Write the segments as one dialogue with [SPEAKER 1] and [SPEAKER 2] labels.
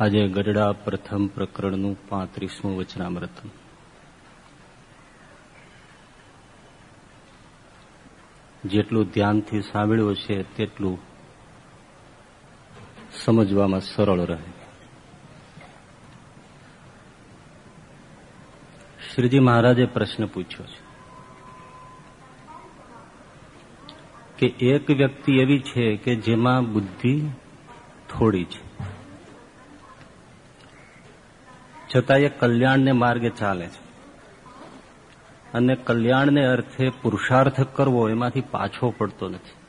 [SPEAKER 1] આજે ગઢડા પ્રથમ પ્રકરણનું પાંત્રીસમું વચનામૃત. જેટલું ધ્યાનથી સાંભળ્યું છે તેટલું સમજવામાં સરળ રહે. શ્રીજી મહારાજે પ્રશ્ન પૂછ્યો છે કે એક વ્યક્તિ એવી છે કે જેમાં બુદ્ધિ થોડી છે. છતાં એ કલ્યાણને માર્ગે ચાલે છે. અને કલ્યાણને અર્થે પુરુષાર્થ કરવો એમાંથી પાછો પડતો નથી.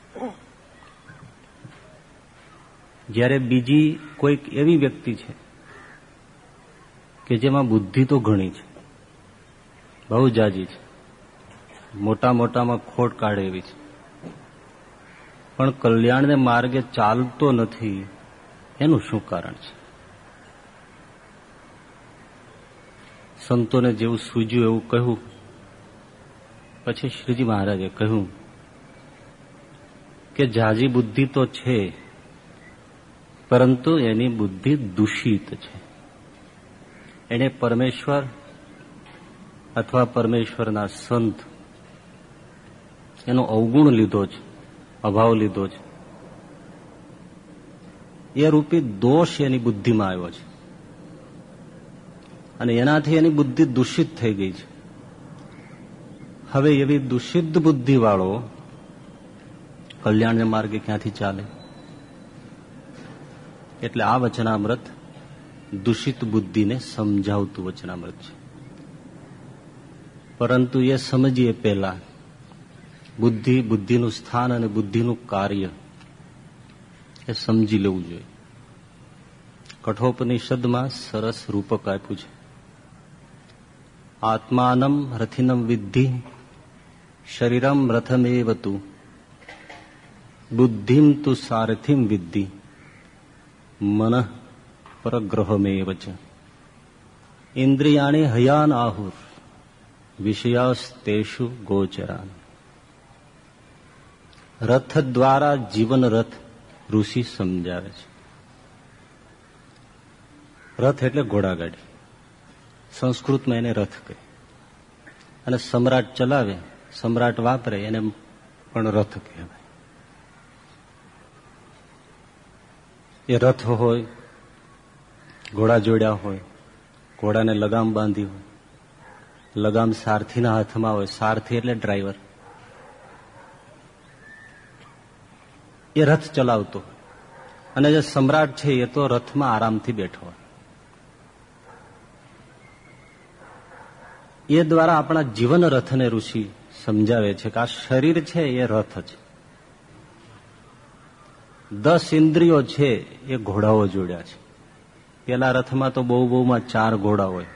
[SPEAKER 1] જ્યારે બીજી કોઈક એવી વ્યક્તિ છે કે જેમાં બુદ્ધિ તો ઘણી છે, બહુ જાજી છે, મોટા મોટામાં ખોટ કાઢે એવી છે. પણ કલ્યાણને માર્ગે ચાલતો નથી, એનું શું કારણ છે? સંતોને જેવું સૂજ્યું એવું કહ્યું. પછી શ્રીજી મહારાજે કહ્યું કે જાજી બુદ્ધિ તો છે, પરંતુ એની બુદ્ધિ દૂષિત છે. એને પરમેશ્વર અથવા પરમેશ્વરના સંત એનો અવગુણ લીધો છે, અભાવ લીધો છે. એ રૂપી દોષ એની બુદ્ધિમાં આવ્યો છે. અને એનાથી એની બુદ્ધિ દૂષિત થઈ ગઈ છે. હવે એવી દૂષિત બુદ્ધિ વાળો કલ્યાણ માર્ગે ક્યાંથી ચાલે? એટલે આ વચનામૃત દૂષિત બુદ્ધિને સમજાવતું વચનામૃત છે. પરંતુ એ સમજીએ પહેલા, બુદ્ધિ બુદ્ધિનું સ્થાન અને બુદ્ધિનું કાર્ય એ સમજી લેવું જોઈએ. કઠોપનિષદમાં સરસ રૂપક આપ્યું છે. આત્માનમ રથિનમ વિદ્ધિ શરીરમ રથમેવ તું બુદ્ધિમ તુ સારથિમ વિદ્ધિ મન પરગ્રહમેવ ચ ઇન્દ્રિયાણી હયાન આહુર વિષયાસ્તેષુ ગોચરાન રથ દ્વારા જીવન રથ ઋષિ સમજાવે છે। રથ એટલે ઘોડાગાડી સંસ્કૃતમાં એને રથ કહે. અને સમ્રાટ ચલાવે, સમ્રાટ વાપરે, એને પણ રથ કહેવાય એ રથ હોય, ઘોડા જોડ્યા હોય, ઘોડાને લગામ બાંધી હોય, લગામ સારથીના હાથમાં હોય, સારથી એટલે ડ્રાઈવર. એ રથ ચલાવતો અને જે સમ્રાટ છે એ તો રથમાં આરામથી બેઠો હોય. એ દ્વારા આપણા જીવન રથને ઋષિ સમજાવે છે કે આ શરીર છે, એ રથ છે. દસ ઇન્દ્રિયો છે, એ ઘોડાઓ જોડ્યા છે. પેલા રથમાં તો બહુ બહુમાં ચાર ઘોડા હોય,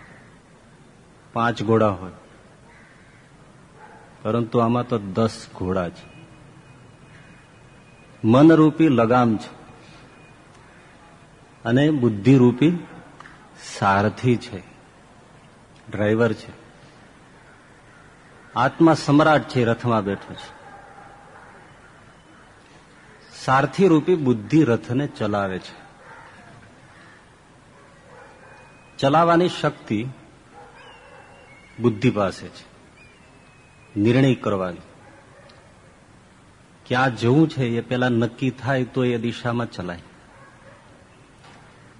[SPEAKER 1] પાંચ ઘોડા હોય. પરંતુ આમાં તો દસ ઘોડા છે. મનરૂપી લગામ છે. અને બુદ્ધિરૂપી સારથી છે. ડ્રાઈવર છે. આત્મા સમ્રાટ છે, રથમાં બેઠો છે. સારથી રૂપી બુદ્ધિ રથને ચલાવે છે. ચલાવવાની શક્તિ બુદ્ધિ પાસે છે. નિર્ણય કરવાની. ક્યાં જવું છે એ પેલા નક્કી થાય તો એ દિશામાં ચલાય.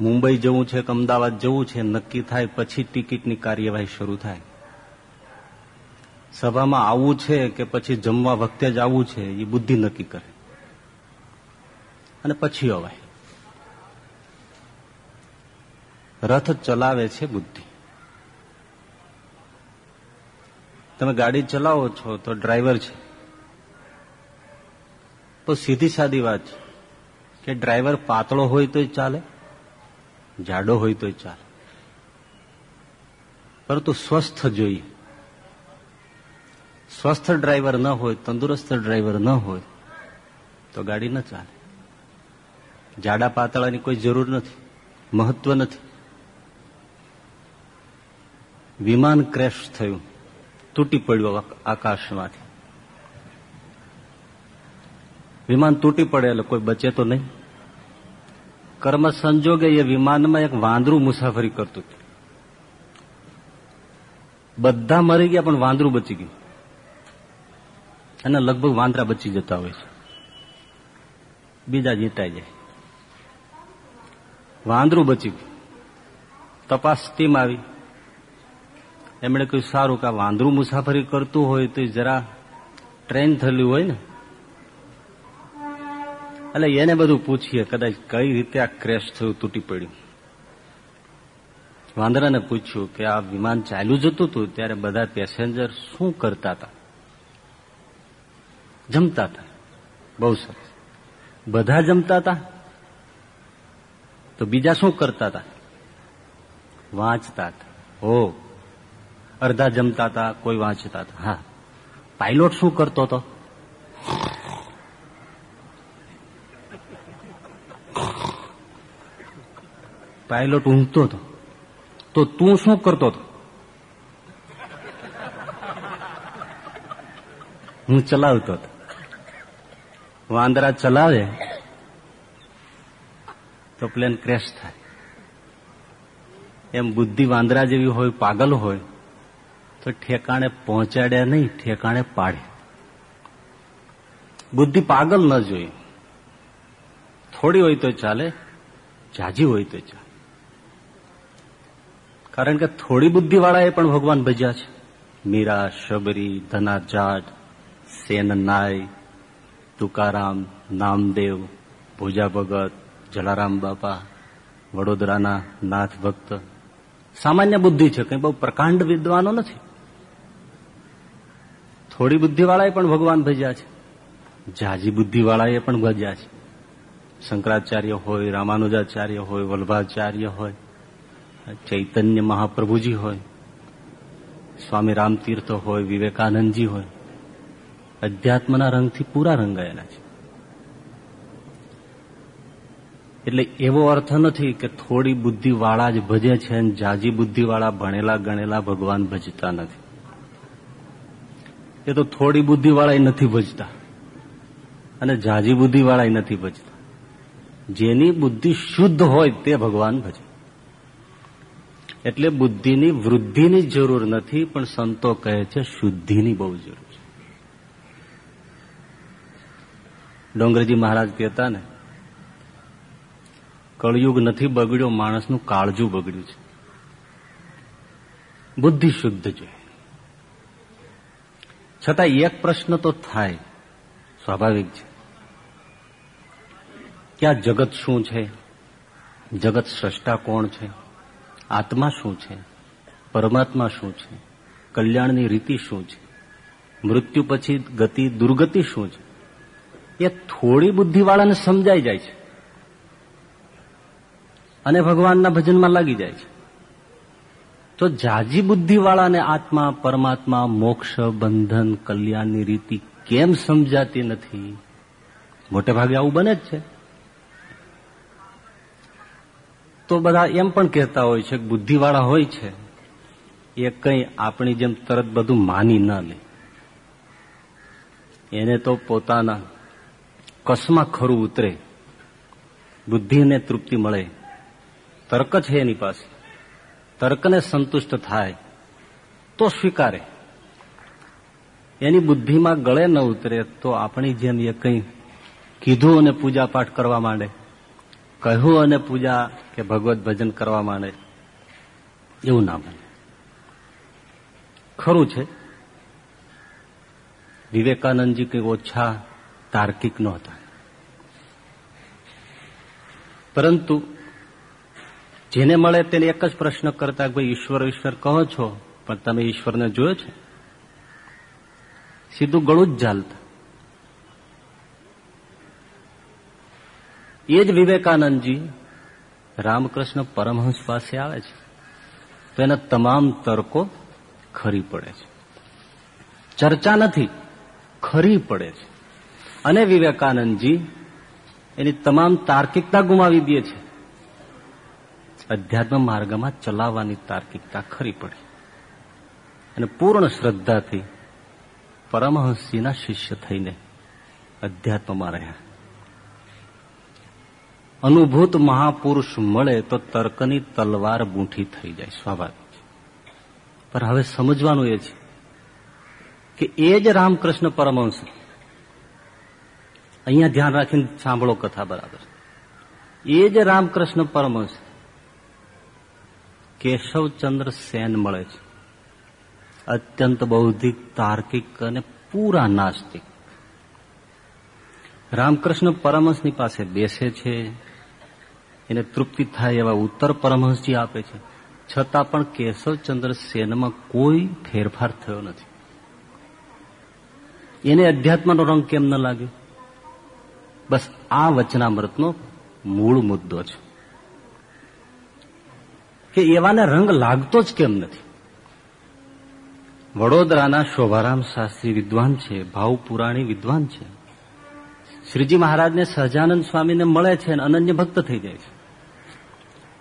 [SPEAKER 1] મુંબઈ જવું છે કે અમદાવાદ જવું છે, નક્કી થાય પછી ટિકિટની કાર્યવાહી શરૂ થાય. સભામાં આવવું છે કે પછી જમવા વખતે જ આવવું છે એ બુદ્ધિ નક્કી કરે. અને પછી અવાય. રથ ચલાવે છે બુદ્ધિ. તમે ગાડી ચલાવો છો તો ડ્રાઈવર છે. તો સીધી સાદી વાત છે કે ડ્રાઈવર પાતળો હોય તોય ચાલે, જાડો હોય તોય ચાલે. પરંતુ સ્વસ્થ જોઈએ. સ્વસ્થ ડ્રાઈવર ન હોય, તંદુરસ્ત ડ્રાઈવર ન હોય, તો ગાડી ન ચાલે. જાડા પાતળાની કોઈ જરૂર નથી, મહત્વ નથી. વિમાન ક્રેશ થયું, તૂટી પડ્યું આકાશમાંથી. વિમાન તૂટી પડે એટલે કોઈ બચે તો નહીં. કર્મ સંજોગે એ વિમાનમાં એક વાંદરું મુસાફરી કરતું હતું. બધા મરી ગયા પણ વાંદરું બચી ગયું. અને લગભગ વાંદરા બચી જતા હોય છે. બીજા જીતાઈ જાય. વાંદરું બચી ગયું. તપાસ ટીમ આવી. એમણે કહ્યું, સારું કે વાંદરું મુસાફરી કરતું હોય તો જરા ટ્રેન થયેલું હોય ને. એટલે એને બધું પૂછીએ, કદાચ કઈ રીતે આ ક્રેશ થયું, તૂટી પડ્યું? વાંદરાને પૂછ્યું કે, આ વિમાન ચાલ્યું જતું હતું ત્યારે બધા પેસેન્જર શું કરતા હતા? જમતા હતા. બહુ સરસ. બધા જમતા હતા? તો બીજા શું કરતા હતા? વાંચતા હતા. હો અડધા જમતા હતા, કોઈ વાંચતા હતા. હા. પાયલોટ શું કરતો હતો? પાયલોટ ઊંઘતો હતો. તો તું શું કરતો હતો? હું ચલાવતો હતો. વાંદરા ચલાવે, તો પ્લેન ક્રેશ થાય. એમ બુદ્ધિ વાંદરા જેવી હોય, પાગલ હોય, તો ઠેકાણે પહોંચાડે નહીં, ઠેકાણે પાડે. બુદ્ધિ પાગલ ન જોઈએ. થોડી હોય તો ચાલે, જાજી હોય તો ચાલે. કારણ કે થોડી બુદ્ધિ વાળાએ પણ ભગવાન ભજ્યા છે. મીરા, શબરી ધનાજાટ સેન નાય તુકારામ, નામદેવ ભુજા ભગત, જલારામ બાપા, વડોદરાના નાથ ભક્ત. સામાન્ય બુદ્ધિ છે, કઈ બહુ પ્રકાંડ વિદ્વાનો નથી. થોડી બુદ્ધિવાળાએ પણ ભગવાન ભજ્યા છે. જાજી બુદ્ધિવાળાએ પણ ભજ્યા છે. શંકરાચાર્ય હોય, રામાનુજાચાર્ય હોય, વલ્ભાચાર્ય હોય, ચૈતન્ય મહાપ્રભુજી હોય સ્વામી રામતીર્થ હોય, વિવેકાનંદજી હોય. અધ્યાત્મના રંગથી પૂરા રંગાયેલા છે. એટલે એવો અર્થ નથી કે થોડી બુદ્ધિવાળા જ ભજે છે અને જાજી બુદ્ધિવાળા ભણેલા ગણેલા ભગવાન ભજતા નથી. એ તો થોડી બુદ્ધિવાળા નથી ભજતા અને જાજી બુદ્ધિવાળા નથી ભજતા. જેની બુદ્ધિ શુદ્ધ હોય તે ભગવાન ભજે. એટલે બુદ્ધિની વૃદ્ધિની જરૂર નથી, પણ સંતો કહે છે શુદ્ધિની બહુ જરૂર. ડોંગરજી મહારાજ કહેતા ને, કળયુગ નથી બગડ્યો, માણસનું કાળજું બગડ્યું છે. બુદ્ધિ શુદ્ધ છે. છતાં એક પ્રશ્ન તો થાય, સ્વાભાવિક છે. કે જગત શું છે? જગત સ્રષ્ટા કોણ છે? આત્મા શું છે? પરમાત્મા શું છે? કલ્યાણની રીતિ શું છે? મૃત્યુ પછી ગતિ દુર્ગતિ શું છે? એ થોડી બુદ્ધિવાળાને સમજાઈ જાય છે. અને ભગવાનના ભજનમાં લાગી જાય છે. તો જાજી બુદ્ધિવાળાને આત્મા, પરમાત્મા, મોક્ષ, બંધન, કલ્યાણની રીતિ કેમ સમજાતી નથી? મોટે ભાગે આવું બને જ છે. તો બધા એમ પણ કહેતા હોય છે બુદ્ધિવાળા હોય છે. એ કંઈ આપણી જેમ તરત બધું માની ન લે. એને તો પોતાના કસમાં ખરું ઉતરે. બુદ્ધિને તૃપ્તિ મળે. તર્ક છે એની પાસે. તર્કને સંતુષ્ટ થાય, તો સ્વીકારે. એની બુદ્ધિમાં ગળે ન ઉતરે, તો આપણી જેમ એ કંઈ કીધું અને પૂજા પાઠ કરવા માંડે. કહ્યું અને પૂજા કે ભગવત ભજન કરવા માંડે. એવું ના બને. ખરું છે. વિવેકાનંદજી કંઈ ઓછા તાર્કિક નહોતા. પરંતુ જેને મળે તેને એક જ પ્રશ્ન કરતા ભાઈ ઈશ્વર ઈશ્વર કહો છો, પણ તમે ઈશ્વરને જોયો છે? સીધું ગળું જ ઝાલતા. એ જ વિવેકાનંદજી રામકૃષ્ણ પરમહંસ પાસે આવે છે. તો એના તમામ તર્કો ખરી પડે છે. ચર્ચા નથી, ખરી પડે છે. અને વિવેકાનંદજી એની તમામ તાર્કિકતા ગુમાવી દે છે. અધ્યાત્મ માર્ગમાં ચલાવવાની તાર્કિકતા ખરી પડે. અને પૂર્ણ શ્રદ્ધાથી પરમહંસીના શિષ્ય થઈને અધ્યાત્મમાં રહ્યા. અનુભૂત મહાપુરુષ મળે તો તર્કની તલવાર બૂંઠી થઈ જાય. સ્વાભાવિક પણ હવે સમજવાનું એ છે કે એ જ રામકૃષ્ણ પરમહંસ અહીંયા ધ્યાન રાખીને સાંભળો કથા બરાબર. એ જ રામકૃષ્ણ પરમહંસ કેશવચંદ્ર સેન મળે છે. અત્યંત બૌદ્ધિક, તાર્કિક અને પૂરા નાસ્તિક. રામકૃષ્ણ પરમહંસની પાસે બેસે છે, એને તૃપ્તિ થાય એવા ઉત્તર પરમહંસજી આપે છે. છતાં પણ કેશવચંદ્ર સેનમાં કોઈ ફેરફાર થયો નથી. એને અધ્યાત્મનો રંગ કેમ ન લાગ્યો? બસ આ વચનામૃતનો મૂળ મુદ્દો છે. કે એવાને રંગ લાગતો જ કેમ નથી? વડોદરાના શોભારામ શાસ્ત્રી વિદ્વાન છે, ભાવ પુરાણી વિદ્વાન છે. શ્રીજી મહારાજને સહજાનંદ સ્વામીને મળે છે અને અનન્ય ભક્ત થઈ જાય છે.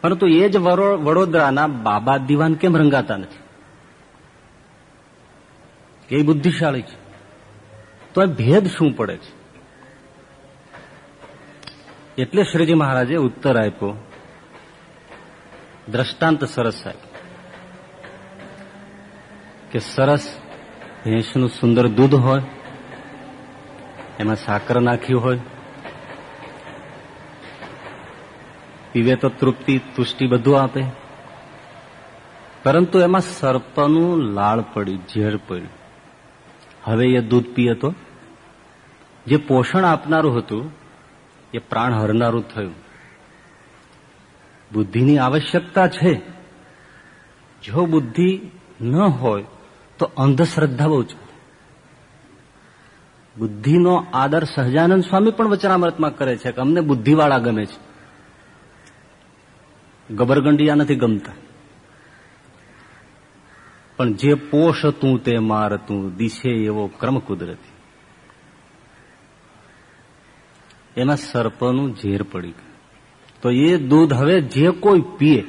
[SPEAKER 1] પરંતુ એ જ વડોદરાના બાબા દિવાન કેમ રંગાતા નથી? એ બુદ્ધિશાળી છે. તો એ ભેદ શું પડે છે? એટલે શ્રીજી મહારાજે ઉત્તર આપ્યો. દ્રષ્ટાંત સરસ સાહેબ. કે સરસ ભેંસનું સુંદર દૂધ હોય, એમાં સાકર નાખ્યું હોય, પીવે તો તૃપ્તિ, તુષ્ટિ બધું આપે. પરંતુ એમાં સર્પનું લાળ પડી, ઝેર પડ્યું હવે એ દૂધ પીએ તો? જે પોષણ આપનારું હતું એ પ્રાણ હરનારું થયું. બુદ્ધિની આવશ્યકતા છે. જો બુદ્ધિ ન હોય, તો અંધશ્રદ્ધા બહુ છે. બુદ્ધિનો આદર સહજાનંદ સ્વામી પણ વચનામૃતમાં કરે છે કે અમને બુદ્ધિવાળા ગમે છે. ગબરગંડિયા નથી ગમતા. પણ જે પોષ તું તે મારતું દિશે એવો ક્રમ કુદરતી. એમાં સર્પનું ઝેર પડી ગયું. તો એ દૂધ હવે જે કોઈ પીએ,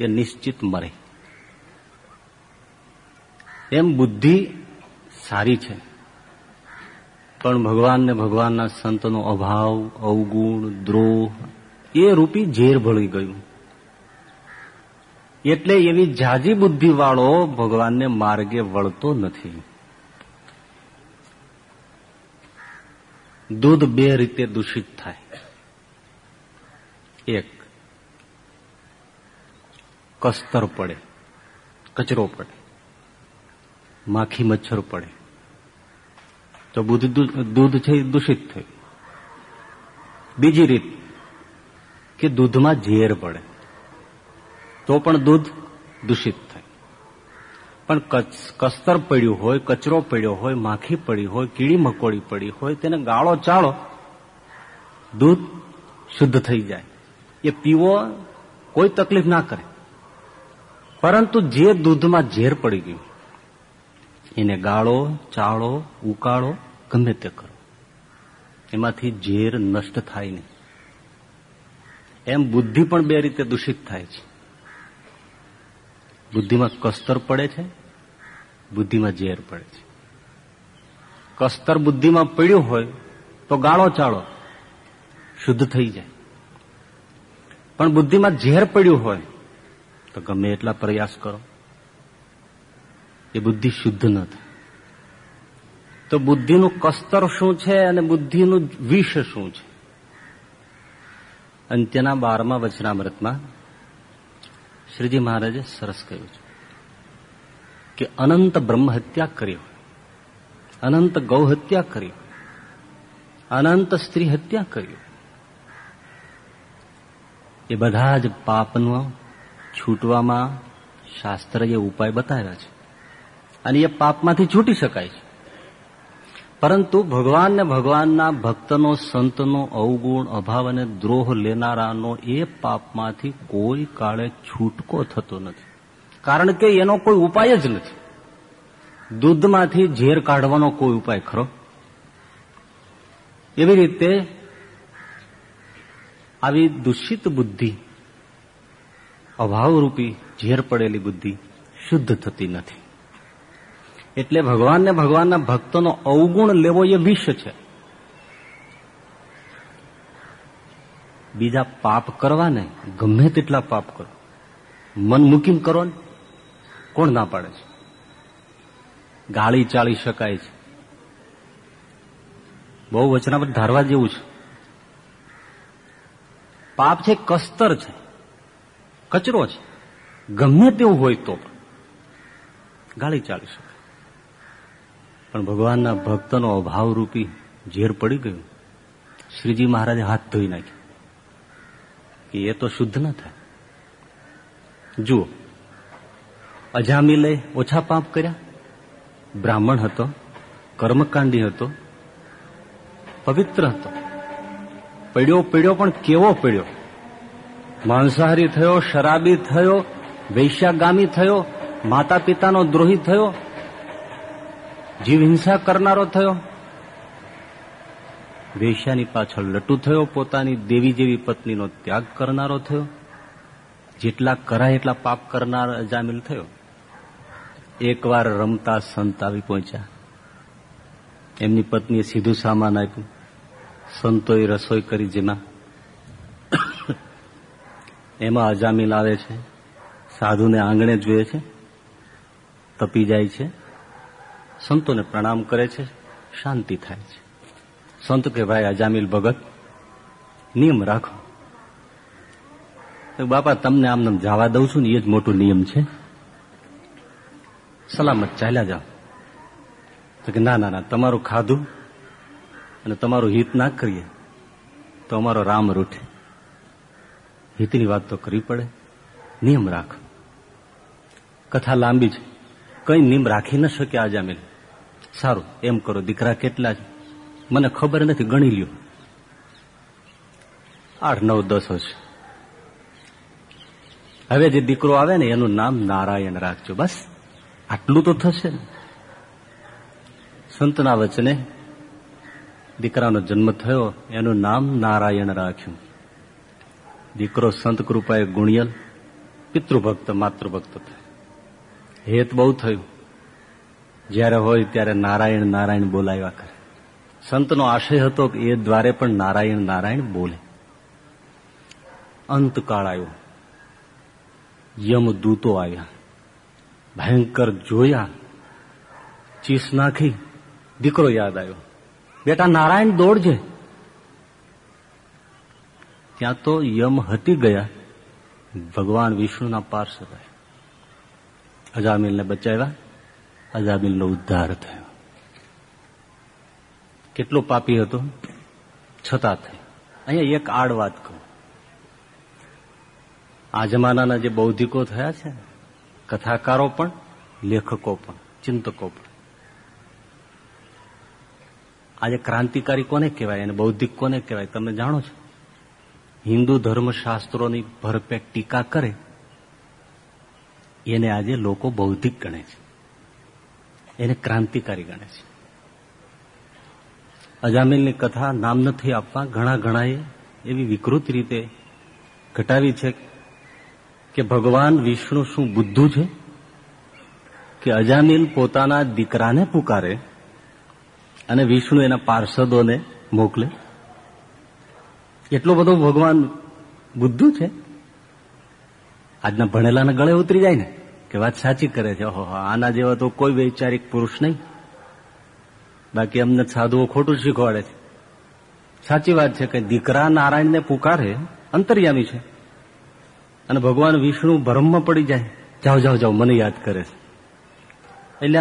[SPEAKER 1] એ નિશ્ચિત મરે. એમ બુદ્ધિ સારી છે. પણ ભગવાન ને ભગવાનના સંતનો અભાવ, અવગુણ, દ્રોહ, એ રૂપી ઝેર ભળી ગયું. એટલે એવી જાજી બુદ્ધિ વાળો ભગવાનને માર્ગે વળતો નથી. દૂધ બે રીતે દૂષિત થાય. એક, કસ્તર પડે, કચરો પડે, માખી મચ્છર પડે. તો દૂધ છે દૂષિત થયું. બીજી રીત, કે દૂધમાં ઝેર પડે. તો પણ દૂધ દૂષિત પણ કસ્તર પડ્યું હોય, કચરો પડ્યો હોય, માખી પડી હોય, કીડી મકોડી પડી હોય, તેને ગાળો ચાળો, દૂધ શુદ્ધ થઈ જાય. એ પીવો, કોઈ તકલીફ ના કરે. પરંતુ જે દૂધમાં ઝેર પડી ગયું, એને ગાળો, ચાળો, ઉકાળો, ગમે તે કરો. એમાંથી ઝેર નષ્ટ થાય નહીં. એમ બુદ્ધિ પણ બે રીતે દૂષિત થાય છે. બુદ્ધિમાં કસ્તર પડે છે? બુદ્ધિમાં ઝેર પડે છે. કસ્તર બુદ્ધિમાં પડ્યું હોય તો ગાળો ચાળો, શુદ્ધ થઈ જાય. પણ બુદ્ધિમાં ઝેર પડ્યું હોય તો ગમે એટલા પ્રયાસ કરો. એ બુદ્ધિ શુદ્ધ ન થાય. તો બુદ્ધિનું કસ્તર શું છે અને બુદ્ધિનું વિષ શું છે? અને તેના બારમા વચનામૃતમાં શ્રીજી મહારાજે સરસ કહ્યું છે કે અનંત બ્રહ્મ હત્યા કરી અનંત ગૌ હત્યા કરી અનંત સ્ત્રી હત્યા કરી એ બધા જ પાપનો છૂટવામાં શાસ્ત્રએ ઉપાય બતાવ્યા છે. અને એ પાપમાંથી છૂટી શકાય છે. પરંતુ ભગવાન ને ભગવાનના ભક્તનો, સંતનો અવગુણ, અભાવ અને દ્રોહ લેનારાનો એ પાપમાંથી કોઈ કાળે છૂટકો થતો નથી. કારણ કે એનો કોઈ ઉપાય જ નથી. દૂધમાંથી ઝેર કાઢવાનો કોઈ ઉપાય ખરો? એવી રીતે આવી દૂષિત બુદ્ધિ, અભાવરૂપી ઝેર પડેલી બુદ્ધિ શુદ્ધ થતી નથી. એટલે ભગવાનને ભગવાનના ભક્તોનો અવગુણ લેવો એ વિષ છે. બીજા પાપ કરવા ને ગમે તેટલા પાપ કરો. મન મૂકીને કરો ને, કોણ ના પાડે છે? ગાળી ચાળી શકાય છે. બહુ વચના પર ધારવા જેવું છે. પાપ છે, કસ્તર છે, કચરો છે. ગમે તેવું હોય તો ગાળી ચાલી શકાય. પણ ભગવાનના ભક્તનો અભાવરૂપી ઝેર પડી ગયું. શ્રીજી મહારાજે હાથ ધોઈ નાખ્યો. કે એ તો શુદ્ધ ન થાય. જુઓ અજામી લઈ ઓછા પાપ કર્યા. બ્રાહ્મણ હતો, કર્મકાંડી હતો, પવિત્ર હતો. પડ્યો પડ્યો પણ કેવો પડ્યો? માંસાહારી થયો, શરાબી થયો, વૈશ્યાગામી થયો માતા પિતાનો દ્રોહી થયો જીવ હિંસા કરનારો થયો? વેશ્યાની પાછળ લટુ થયો? પોતાની દેવી જેવી પત્નીનો ત્યાગ કરનારો થયો? જેટલા કરાય એટલા પાપ કરનાર જામીલ થયો? એકવાર રમતા સંત આવી પહોંચ્યા. એમની પત્નીએ સીધું સામાન આપ્યું. સંતોએ રસોઈ કરી જેમાં. એમાં અજામિલ આવે છે. સાધુને આંગણે જોઈએ છે. તપી જાય છે. સંતોને પ્રણામ કરે છે, શાંતિ થાય છે. સંત કે ભાઈ અજામિલ ભગત, નિયમ રાખો. બાપા, તમને આમને જવા દઉં છું ને એ જ મોટું નિયમ છે. સલામત ચાલ્યા જાઓ. તો કે ના ના ના, તમારું ખાધું અને તમારું હિત ના કરીએ તો અમારો રામ રૂઠે. હિતની વાત તો કરવી પડે. નિયમ રાખ. કથા લાંબી છે. કઈ નિયમ રાખી ન શકે આજામિલ સારું, એમ કરો, દીકરા કેટલા છે? મને ખબર નથી, ગણી લ્યો. આઠ, નવ, દસ હશે. હવે જે દીકરો આવે ને, એનું નામ નારાયણ રાખજો, બસ. આટલું તો થશે ને. સંતના વચને દીકરાનો જન્મ થયો, એનું નામ નારાયણ રાખ્યું. દીકરો સંત કૃપાએ ગુણિયલ, પિતૃભક્ત, માતૃભક્ત થયો. હેત બહુ થયું. જ્યારે હોય ત્યારે નારાયણ નારાયણ બોલાવ્યા કરે. સંતનો આશય હતો કે એ દ્વારે પણ નારાયણ નારાયણ બોલે. અંતકાળ આવ્યો. યમદૂતો આવ્યા. ભયંકર જોયા. ચીસ નાખી દીકરો યાદ આવ્યો. બેટા, નારાયણ દોડજે. ત્યાં તો યમ હતી ગયા. ભગવાન વિષ્ણુના પાર્ષદ અજામિલને બચાવ્યા. અજામિલનો ઉદ્ધાર થયો. કેટલો પાપી હતો? છતાં થઈ અહીંયા એક આડ વાત કહું. આ જમાનાના જે બૌદ્ધિકો થયા છે, કથાકારો પણ, લેખકો પણ, ચિંતકો પણ. આજે ક્રાંતિકારી કોને કહેવાય અને બૌદ્ધિક કોને કહેવાય તમે જાણો છો? હિન્દુ ધર્મશાસ્ત્રોની ભરપેટ ટીકા કરે, એને આજે લોકો બૌદ્ધિક ગણે છે. એને ક્રાંતિકારી ગણે છે. અજામિલની કથા નામ નથી આપવા ઘણા ઘણાએ એવી વિકૃત રીતે ઘટાવી છે કે ભગવાન વિષ્ણુ શું બુદ્ધુ છે? કે અજામિલ પોતાના દીકરાને પુકારે અને વિષ્ણુ એના પાર્ષદોને મોકલે? એટલો બધો ભગવાન બુદ્ધુ છે? આજના ભણેલાના ગળે ઉતરી જાય ને? કે વાત સાચી કરે છે. ઓહો આના જેવા તો કોઈ વૈચારિક પુરુષ નહીં. બાકી અમને સાધુઓ ખોટું શીખવાડે છે. સાચી વાત છે કે દીકરા નારાયણને પુકારે, અંતર્યામી છે. અને ભગવાન વિષ્ણુ ભ્રમમાં પડી જાય. જાઓ જાઓ જાઓ, મને યાદ કરે છે. એટલે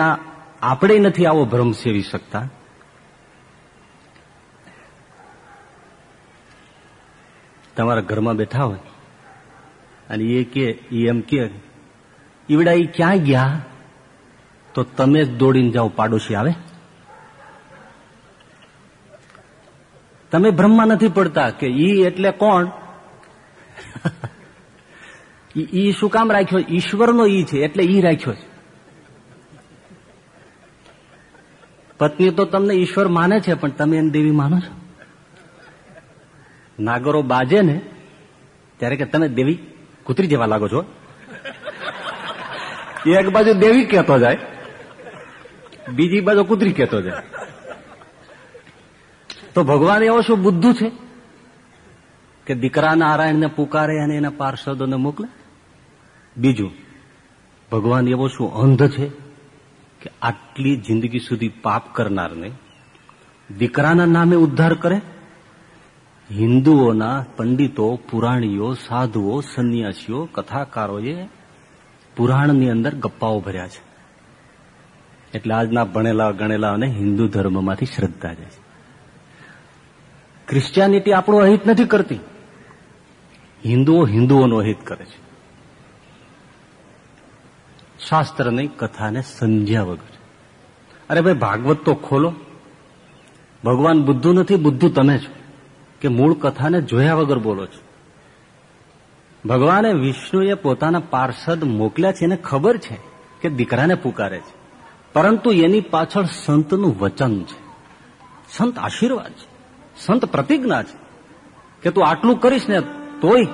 [SPEAKER 1] આપણે નથી આવો ભ્રમ સેવી શકતા. તમારા ઘરમાં બેઠા હોય અને એ કે એમ કે ઈવડા એ ક્યાં ગયા? તો તમે જ દોડીને જાઓ પાડોશી આવે. તમે બ્રહ્મા નથી પડતા કે ઈ એટલે કોણ? ઈ શું કામ રાખ્યો? ઈશ્વરનો ઈ છે, એટલે ઈ રાખ્યો છે. પત્ની તો તમને ઈશ્વર માને છે, પણ તમે એને દેવી માનો છો. નાગરો બાજે ને, ત્યારે કે તમે દેવી કૂતરી જેવા લાગો છો. એક બાજુ દેવી કહેતો જાય, બીજી બાજુ કુદરી કહેતો જાય. તો ભગવાન એવો શું બુદ્ધુ છે કે દીકરા નારાયણને પુકારે અને એના પાર્ષદોને મોકલે? બીજું, ભગવાન એવો શું અંધ છે કે આટલી જિંદગી સુધી પાપ કરનારને દીકરાના નામે ઉદ્ધાર કરે? હિન્દુઓના પંડિતો, પુરાણીઓ, સાધુઓ, સંન્યાસીઓ, કથાકારોએ પુરાણની અંદર ગપ્પાઓ ભર્યા છે. એટલે આજના ભણેલા, ગણેલા અને હિન્દુ ધર્મમાંથી શ્રદ્ધા જાય છે. ક્રિશ્ચિયાનિટી આપણું અહિત નથી કરતી. હિન્દુઓ હિન્દુઓનો અહિત કરે છે. શાસ્ત્રની કથાને સમજ્યા વગર. અરે ભાઈ, ભાગવત તો ખોલો. ભગવાન બુદ્ધુ નથી, બુદ્ધુ તમે છો. કે મૂળ કથાને જોયા વગર બોલો છો. ભગવાને વિષ્ણુએ પોતાના પાર્ષદ મોકલ્યા છે એને ખબર છે કે દીકરાને પુકારે છે. પરંતુ એની પાછળ સંતનું વચન છે. સંત આશીર્વાદ છે. સંત પ્રતિજ્ઞા છે કે તું આટલું કરીશ ને તોય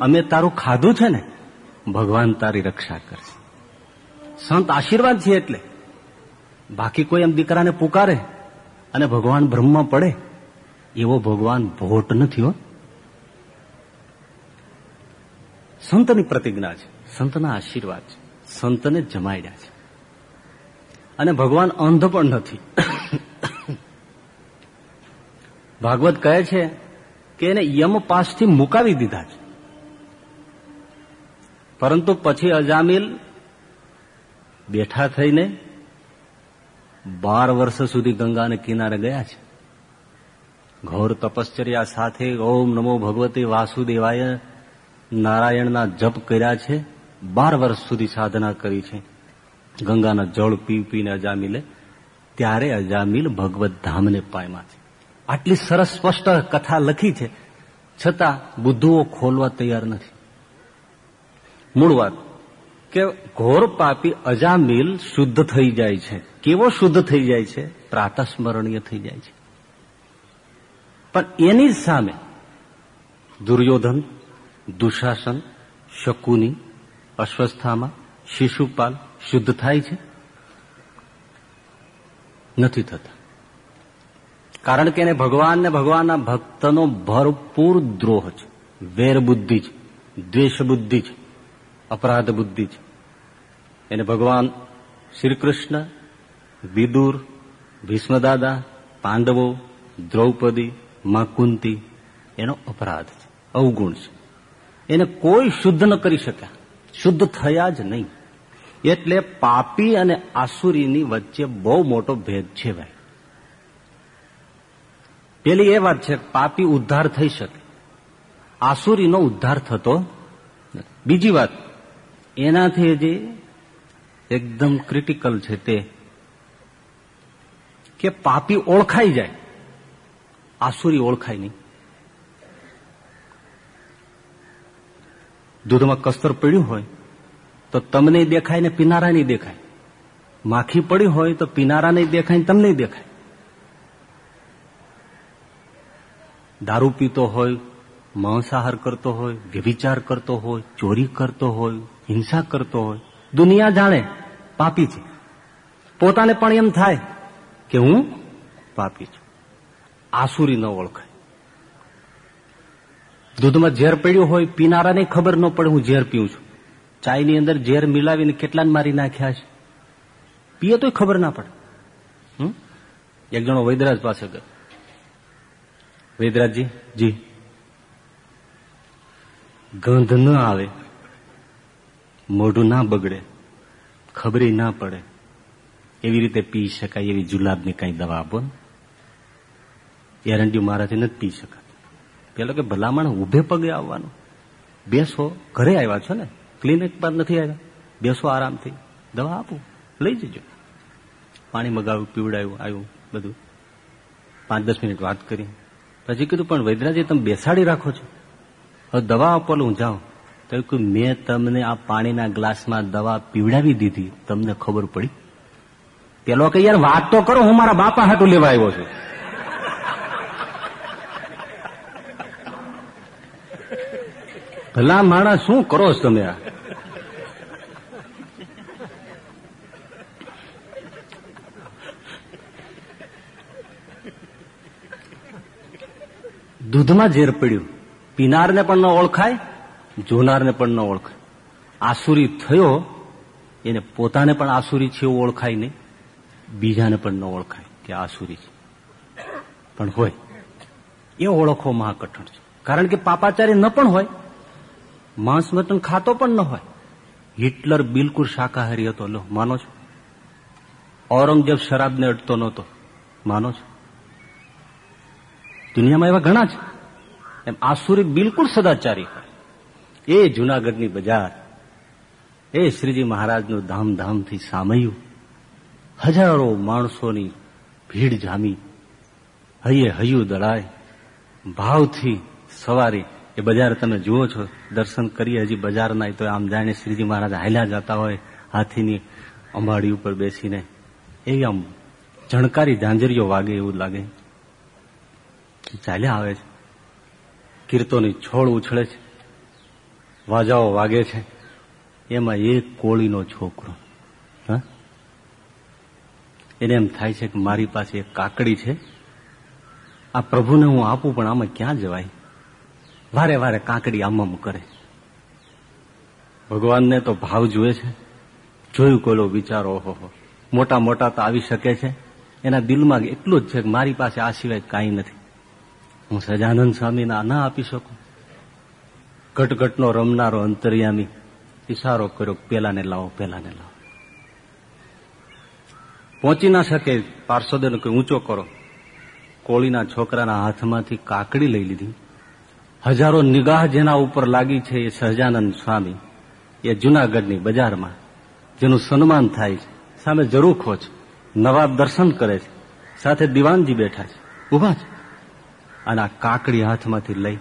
[SPEAKER 1] અમે તારું ખાધું છે ને, ભગવાન તારી રક્ષા કરશે. સંત આશીર્વાદ છે એટલે બાકી કોઈ એમ દીકરાને પુકારે અને ભગવાન બ્રહ્મ પડે એવો ભગવાન ભોટ નથી હો. સંતની પ્રતિજ્ઞા છે. સંતના આશીર્વાદ છે. સંતને જમાડ્યા છે. અને ભગવાન અંધ પણ નથી. ભાગવત કહે છે કે એને યમપાસથી મુકાવી દીધા છે. પરંતુ પછી અજામિલ બેઠા થઈને બાર વર્ષ સુધી ગંગાને કિનારે ગયા છે. ઘોર તપશ્ચર્યા સાથે ઓમ નમો ભગવતે વાસુદેવાય નારાયણના જપ કર્યા છે, બાર વર્ષ સુધી સાધના કરી છે. ગંગાના જળ પી પીને અજામીલે, ત્યારે અજામીલ ભગવત ધામને પામ્યા છે. આટલી સરસ સ્પષ્ટ કથા લખી છે, છતાં બુદ્ધુઓ ખોલવા તૈયાર નથી. મૂળ વાત, કે ઘોર પાપી અજામીલ શુદ્ધ થઈ જાય છે. કેવો શુદ્ધ થઈ જાય છે? પ્રાતસ્મરણીય થઈ જાય છે. પણ એની સામે દુર્યોધન દુશાસન, શકુની અશ્વસ્થામાં શિશુપાલ શુદ્ધ થાય છે? નથી થતા. કારણ કે એને ભગવાન ને ભગવાનના ભક્તનો ભરપૂર દ્રોહ છે. વેર બુદ્ધિ છે દ્વેષ છે અપરાધ બુદ્ધિ છે. એને ભગવાન શ્રી કૃષ્ણ વિદુર, ભીષ્મદાદા, પાંડવો, દ્રૌપદી માં કુંતી એનો અપરાધ છે, અવગુણ છે. એને કોઈ શુદ્ધ ન કરી શક્યા શુદ્ધ થયા જ નહીં. એટલે પાપી અને આસુરીની વચ્ચે બહુ મોટો ભેદ છે ભાઈ પેલી એ વાત છે, પાપી ઉદ્ધાર થઈ શકે. આસુરીનો ઉદ્ધાર થતો બીજી વાત, એનાથી જે એકદમ ક્રિટિકલ છે તે કે પાપી ઓળખાઈ જાય. આસુરી ઓળખાય નહીં. દૂધમાં કસ્તર પડ્યું હોય, તો તમને દેખાય ને પીનારા નહીં દેખાય. માખી પડી હોય, તો પીનારા નહીં દેખાય તમને દેખાય. દારૂ પીતો હોય, માંસાહાર કરતો હોય, વ્યભિચાર કરતો હોય, ચોરી કરતો હોય, હિંસા કરતો હોય, દુનિયા જાણે પાપી છે. પોતાને પણ એમ થાય કે હું પાપી છું. આસુરી ન ઓળખાય. દૂધમાં ઝેર પડ્યું હોય, પીનારાને ખબર ન પડે હું ઝેર પીઉં છું. ચાયની અંદર ઝેર મિલાવીને કેટલાને મારી નાખ્યા છે? પીએ તોય ખબર ના પડે? એક જણો વૈદરાજ પાસે ગયો. વૈદરાજજી, જી. ગંધ ન આવે. મોઢું ના બગડે. ખબરી ના પડે. એવી રીતે પી શકાય એવી જુલાબની કઈ દવા આપો ને. એરંડી મારાથી નથી પી પેલો કે ભલામણ ઉભે પગે આવવાનું. બેસો, ઘરે આવ્યા છો ને? ક્લિનિક પર નથી આવ્યા? બેસો આરામથી. દવા આપું. લઈ જજો. પાણી મગાવ્યું, પીવડાવ્યું, આવ્યું, બધું. પાંચ દસ મિનિટ વાત કરી. પછી કીધું, પણ વૈદ્યરાજી તમે બેસાડી રાખો છો. હવે દવા આપો હું જાઉં. તો કે મેં તમને આ પાણીના ગ્લાસમાં દવા પીવડાવી દીધી. તમને ખબર પડી? પેલો કે, યાર, વાત તો કરો, હું મારા બાપા હાટું લેવા આવ્યો છું. ભલા માણસ શું કરો છો તમે આ? દૂધમાં ઝેર પડ્યું. પીનારને પણ ન ઓળખાય, જોનારને પણ ન ઓળખાય. આસુરી થયો, એને પોતાને પણ આસુરી છે એવું ઓળખાય નહીં. બીજાને પણ ન ઓળખાય કે આસુરી છે. પણ હોય. એ ઓળખવો મહાકઠણ છે. કારણ કે પાપાચાર્ય ન પણ હોય. માંસ મટન ખાતો પણ ન હોય. હિટલર બિલકુલ શાકાહારી હતો. લો, માનો છો? ઔરંગઝેબ શરાબને અડતો નહોતો. માનો છો? દુનિયામાં એવા ઘણા છે. એમ આસુરી બિલકુલ સદાચારી હોય. એ જુનાગઢની બજાર. એ શ્રીજી મહારાજનું ધામધામથી સામયું. હજારો માણસોની ભીડ જામી. હૈયે હૈયું દળાય. ભાવથી સવારી એ બજાર તમે જુઓ છો, દર્શન કરીએ, હજી બજારના તો આમ જાણે શ્રીજી મહારાજ હાલ્યા જતા હોય, હાથીની અંબાડી ઉપર બેસીને. એ આમ જણકારી, ઝાંઝરીઓ વાગે એવું લાગે ચાલ્યા આવે છે. કીર્તોની છોડ ઉછળે છે. વાજાઓ વાગે છે. એમાં એક કોળીનો છોકરો. એને એમ થાય છે કે મારી પાસે એક કાકડી છે. આ પ્રભુને હું આપું, પણ આમાં ક્યાં જવાય? વારે વારે કાકડી આમમ કરે. ભગવાનને તો ભાવ જુએ છે. જોયું કોલો વિચારો, ઓહો મોટા મોટા તો આવી શકે છે. એના દિલમાં એટલું જ છે કે મારી પાસે આ સિવાય કાંઈ નથી. હું સજાનંદ સ્વામીના ના આપી શકું. ઘટઘટનો રમનારો અંતર્યામી ઇશારો કર્યો, પેલાને લાવો પેલાને લાવો. પહોંચી ના શકે પાર્ષદોને ઊંચો કરો. કોળીના છોકરાના હાથમાંથી કાકડી લઈ લીધી. હજારો નિગાહ જેના ઉપર લાગી છે એ સહજાનંદ સ્વામી, એ જુનાગઢની બજારમાં, જેનું સન્માન થાય છે. સામે જરૂખો છે નવાબ દર્શન કરે છે. સાથે દિવાનજી બેઠા છે. ઊભા છે. અને કાકડી હાથમાંથી લઈ,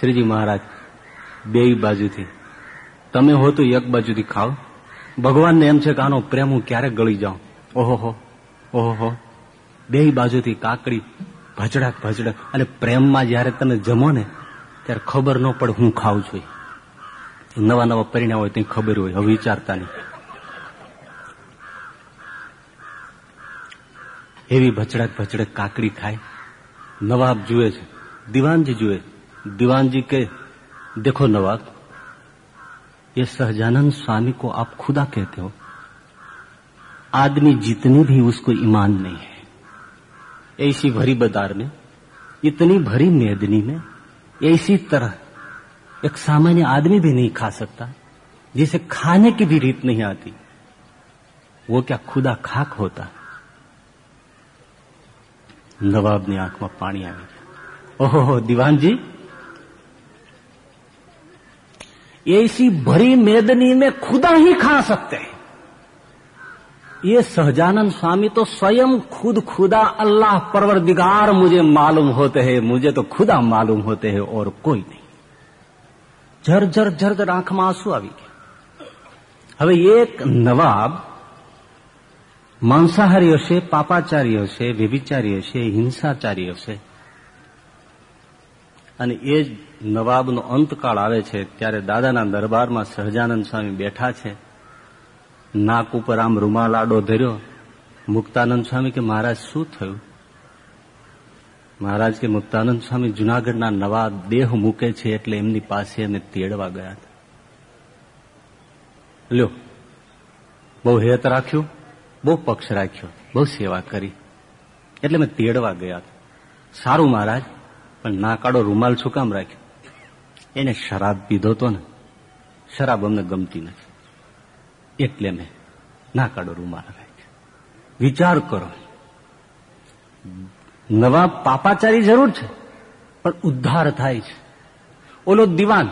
[SPEAKER 1] શ્રીજી મહારાજ બે બાજુથી, તમે હો તો એક બાજુથી ખાઓ. ભગવાનને એમ છે કે આનો પ્રેમ હું ક્યારે ગળી જાઉં. ઓહો ઓહો બે બાજુથી કાકડી ભજડક ભજડક, અને પ્રેમમાં જયારે તમે જમો ને ત્યારે ખબર ન પડે હું ખાઉં છું નવા નવા પરિણામ હોય ત્યાં ખબર હોય હવે વિચારતા નહીં એવી ભચડક ભચડક કાકડી ખાય નવાબ જુએ છે દિવાનજી જુએ दीवान जी के देखो नवाब ये सहजानंद स्वामी को आप खुदा कहते हो आदमी जितने भी उसको ईमान नहीं है ऐसी भरी बाजार में इतनी भरी मेदनी में ऐसी तरह एक सामान्य आदमी भी नहीं खा सकता, जिसे खाने की भी रीत नहीं आती। वो क्या खुदा खाक होता? नवाब ने आँख में पानी आ गया। ओहो, दीवान जी ऐसी भरी मेदनी में खुदा ही खा सकते हैं। ये सहजानंद स्वामी तो स्वयं खुद खुदा अल्लाह परवरदिगार मुझे मालूम होते हैं मुझे तो खुदा मालूम होते हैं और कोई नहीं જર જર જર આંખમાં આંસુ આવી ગયા હવે એક નવાબ માંસાહારી હશે પાપાચારી હશે વ્યભિચારી હશે હિંસાચારી હશે અને એ જ નવાબનો અંતકાળ આવે છે ત્યારે દાદાના દરબારમાં સહજાનંદ સ્વામી બેઠા છે નાક ઉપર આમ રૂમાલ આડો ધર્યો. મુક્તાનંદ સ્વામી કે, મહારાજ, શું થયું? મહારાજ કે, મુક્તાનંદ સ્વામી જુનાગઢના નવા દેહ મૂકે છે એટલે એમની પાસે અમે તેડવા ગયા હતા. લ્યો, બહુ હેત રાખ્યું, બહુ પક્ષ રાખ્યો, બહુ સેવા કરી. એટલે મેં તેડવા ગયા હતા. સારું મહારાજ, પણ નાકાડો રૂમાલ શું કામ રાખ્યો? એને શરાબ પીધો તો ને, શરાબ અમને ગમતી નથી. એટલે મેં ના કાઢો રૂમાલ વિચાર કરો. નવા પાપાચારી જરૂર છે, પણ ઉદ્ધાર થાય છે. ઓલો દિવાન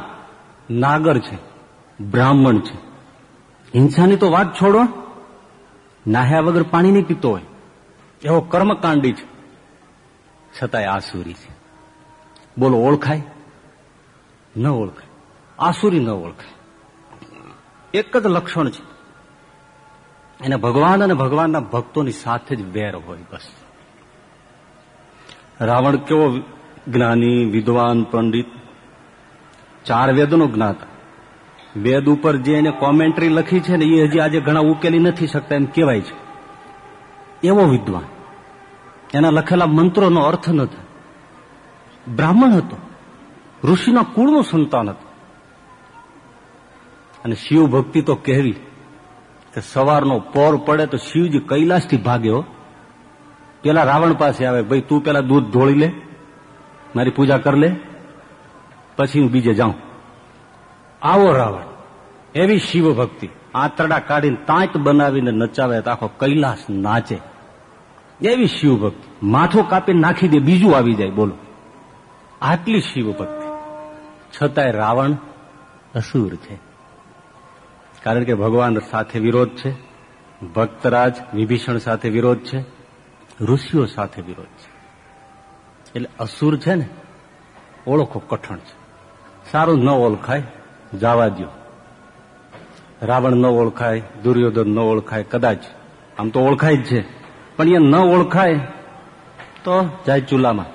[SPEAKER 1] નાગર છે, બ્રાહ્મણ છે. હિંસાની તો વાત છોડો. નાહ્યા વગર પાણી નહીં પીતો હોય. એવો કર્મકાંડી છે. છતાંય આસુરી છે. બોલો, ઓળખાય? ન ઓળખાય. આસુરી ન ઓળખાય. એક જ લક્ષણ છે. એને ભગવાન અને ભગવાનના ભક્તોની સાથે જ વેર હોય બસ. રાવણ કેવો જ્ઞાની, વિદ્વાન, પંડિત? ચાર વેદનો જ્ઞાતા. વેદ ઉપર જે એને કોમેન્ટ્રી લખી છે ને, એ હજી આજે ઘણા ઉકેલી નથી શકતા, એમ કહેવાય છે. એવો વિદ્વાન. એના લખેલા મંત્રોનો અર્થ ન બ્રાહ્મણ હતો. ઋષિના કુળનું સંતાન હતું. અને શિવ ભક્તિ તો કહેવી. કે સવારનો પોર પડે તો શિવજી કૈલાસથી ભાગ્યો. પેલા રાવણ પાસે આવે ભાઈ તું પેલા દૂધ ધોળી લે મારી પૂજા કરી લે પછી હું બીજે જાઉં. આવો રાવણ એવી શિવ ભક્તિ આંતરડા કાઢીને તાંત બનાવીને નચાવે તો આખો કૈલાસ નાચે. એવી શિવ ભક્તિ માથું કાપી નાખી દે બીજું આવી જાય બોલો. આટલી શિવ ભક્તિ છતાંય રાવણ અસુર છે. કારણ કે ભગવાન સાથે વિરોધ છે, ભક્તરાજ વિભીષણ સાથે વિરોધ છે, ઋષિઓ સાથે વિરોધ છે. એટલે અસુર છે ને, ઓળખો, કઠણ છે. સારું ન ઓળખાય, જવા દો રાવણ ન ઓળખાય, દુર્યોધન ન ઓળખાય, કદાચ. આમ તો ઓળખાય જ છે. પણ એ ન ઓળખાય, તો જાય ચૂલામાં.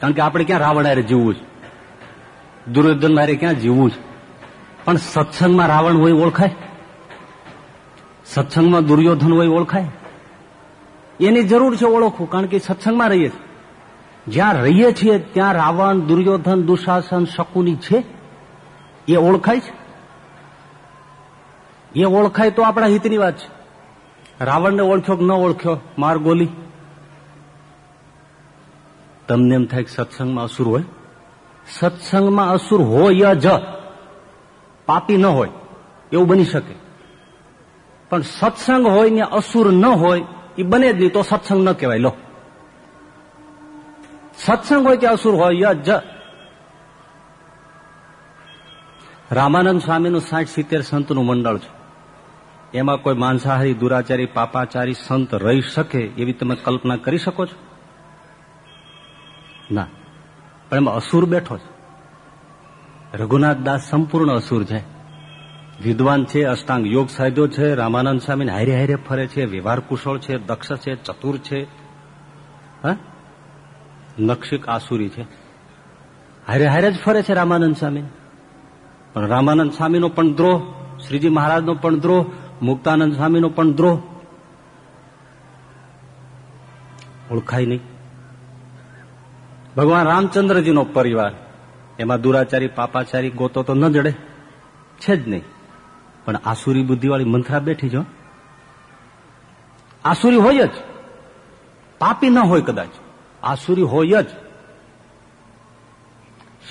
[SPEAKER 1] કારણ કે આપણે ક્યાં રાવણ હારે જીવવું છે? દુર્યોધન હારે ક્યાં જીવવું છે? પણ સત્સંગમાં રાવણ હોય ઓળખાય? સત્સંગમાં દુર્યોધન હોય ઓળખાય? એની જરૂર છે ઓળખવું, કારણ કે સત્સંગમાં રહીએ જ્યાં રહીએ છીએ, ત્યાં રાવણ, દુર્યોધન, દુશાસન, શકુની છે. એ ઓળખાય છે? એ ઓળખાય તો આપણા હિતની વાત છે. રાવણને ઓળખ્યો કે ન ઓળખ્યો? માર ગોલી. તમને એમ થાય કે સત્સંગમાં અસુર હોય? સત્સંગમાં અસુર હોય જ. પાપી ન હોય, એવું બની શકે. પણ સત્સંગ હોય ને અસુર ન હોય એ બને જ નહીં, તો સત્સંગ ન કહેવાય. લો. સત્સંગ હોય કે અસુર હોય જ. રામાનંદ સ્વામીનું સાઠ સિત્તેર સંતનું મંડળ છે. એમાં કોઈ માંસાહારી, દુરાચારી, પાપાચારી સંત રહી શકે એવી તમે કલ્પના કરી શકો છો? ના. પણ એમાં અસુર બેઠો છે. રઘુનાથ દાસ સંપૂર્ણ અસુર છે. વિદ્વાન છે, અષ્ટાંગ યોગ સાધ્યો છે, રામાનંદ સ્વામીને હારે હારે ફરે છે, વ્યવહાર કુશળ છે, દક્ષ છે, ચતુર છે. નક્ષિક આસુરી છે. હારે હારે જ ફરે છે રામાનંદ સ્વામી પણ રામાનંદ સ્વામીનો પણ દ્રોહ, શ્રીજી મહારાજનો પણ દ્રોહ, મુક્તાનંદ સ્વામીનો પણ દ્રોહ. ઓળખાય નહીં. ભગવાન રામચંદ્રજીનો પરિવાર. એમાં દુરાચારી, પાપાચારી, ગોતો તો ન જડે. છે જ નહીં. પણ આસુરી બુદ્ધિવાળી મંથરા બેઠી જો આસુરી હોય જ. પાપી ન હોય કદાચ. આસુરી હોય જ.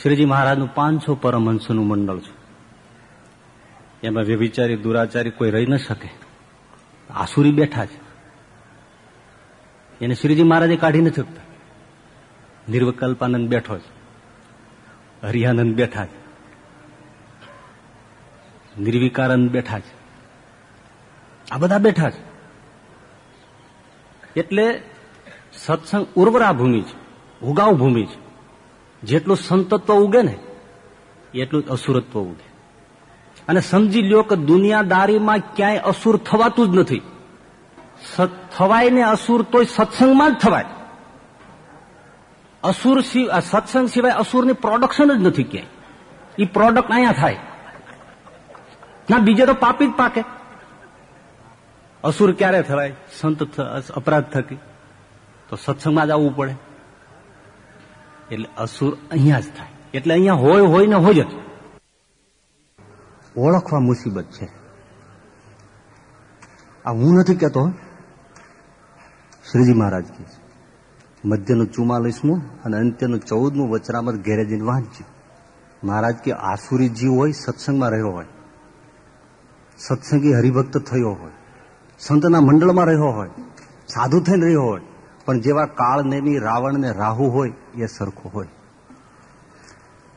[SPEAKER 1] શ્રીજી મહારાજનું પાંચસો પરમહંસનું મંડળ છે. એમાં વ્યભિચારી, દુરાચારી કોઈ રહી ન શકે. આસુરી બેઠા છે. એને શ્રીજી મહારાજે કાઢી ન શકતા. નિર્વકલ્પાનંદ બેઠો છે. હરિયાનંદ બેઠા છે. નિર્વિકારંદ બેઠા છે. આ બધા બેઠા છે. એટલે સત્સંગ ઉર્વરા ભૂમિ છે ઉગાવ ભૂમિ છે. જેટલું સંતત્વ ઉગે ને, એટલું જ અસુરત્વ ઉગે. અને સમજી લ્યો કે દુનિયાદારીમાં ક્યાંય અસુર થવાતું જ નથી. થવાય ને અસુર તોય સત્સંગમાં જ થવાય. અસુર સત્સંગ સિવાય અસુરની પ્રોડક્શન જ નથી ક્યાંય. એ પ્રોડક્ટ અહીંયા થાય. ના, બીજે તો પાપી જ પાકે. અસુર ક્યારે થવાય? સંત અપરાધ થકી. તો સત્સંગમાં જ આવવું પડે. એટલે અસુર અહીંયા જ થાય. એટલે અહીંયા હોય હોય ને હોય જ ઓળખવા મુસીબત છે. આ હું નથી કહેતો શ્રીજી મહારાજ કે છે. મધ્યનું ચુમ્માલીસમું અને અંત્યનું ચૌદમું વચરામત ઘેરે જઈને વાંચ્યું મહારાજ કે આસુરી જીવ હોય, સત્સંગમાં રહ્યો હોય. સત્સંગી હરિભક્ત થયો હોય. સંતના મંડળમાં રહ્યો હોય. સાધુ થઈને રહ્યો હોય. પણ જેવા કાળ નેમી રાવણ ને રાહુ હોય, એ સરખો હોય.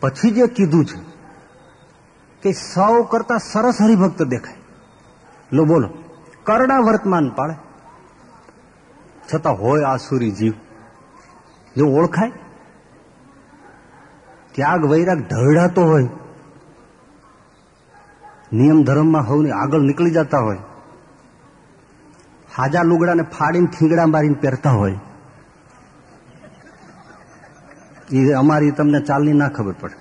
[SPEAKER 1] પછી જે કીધું છે કે સૌ કરતા સરસ હરિભક્ત દેખાય. લો બોલો કરડા વર્તમાન પાડે છતાં હોય આસુરી જીવ. જો ઓળખાય? ત્યાગ, વૈરાગ ઢળડાતો હોય. નિયમ ધર્મમાં હવને આગળ નીકળી જતા હોય. હાજા લુગડાને ફાડીને થીગડા મારીને પહેરતા હોય. એ અમારી તમને ચાલની ના ખબર પડે.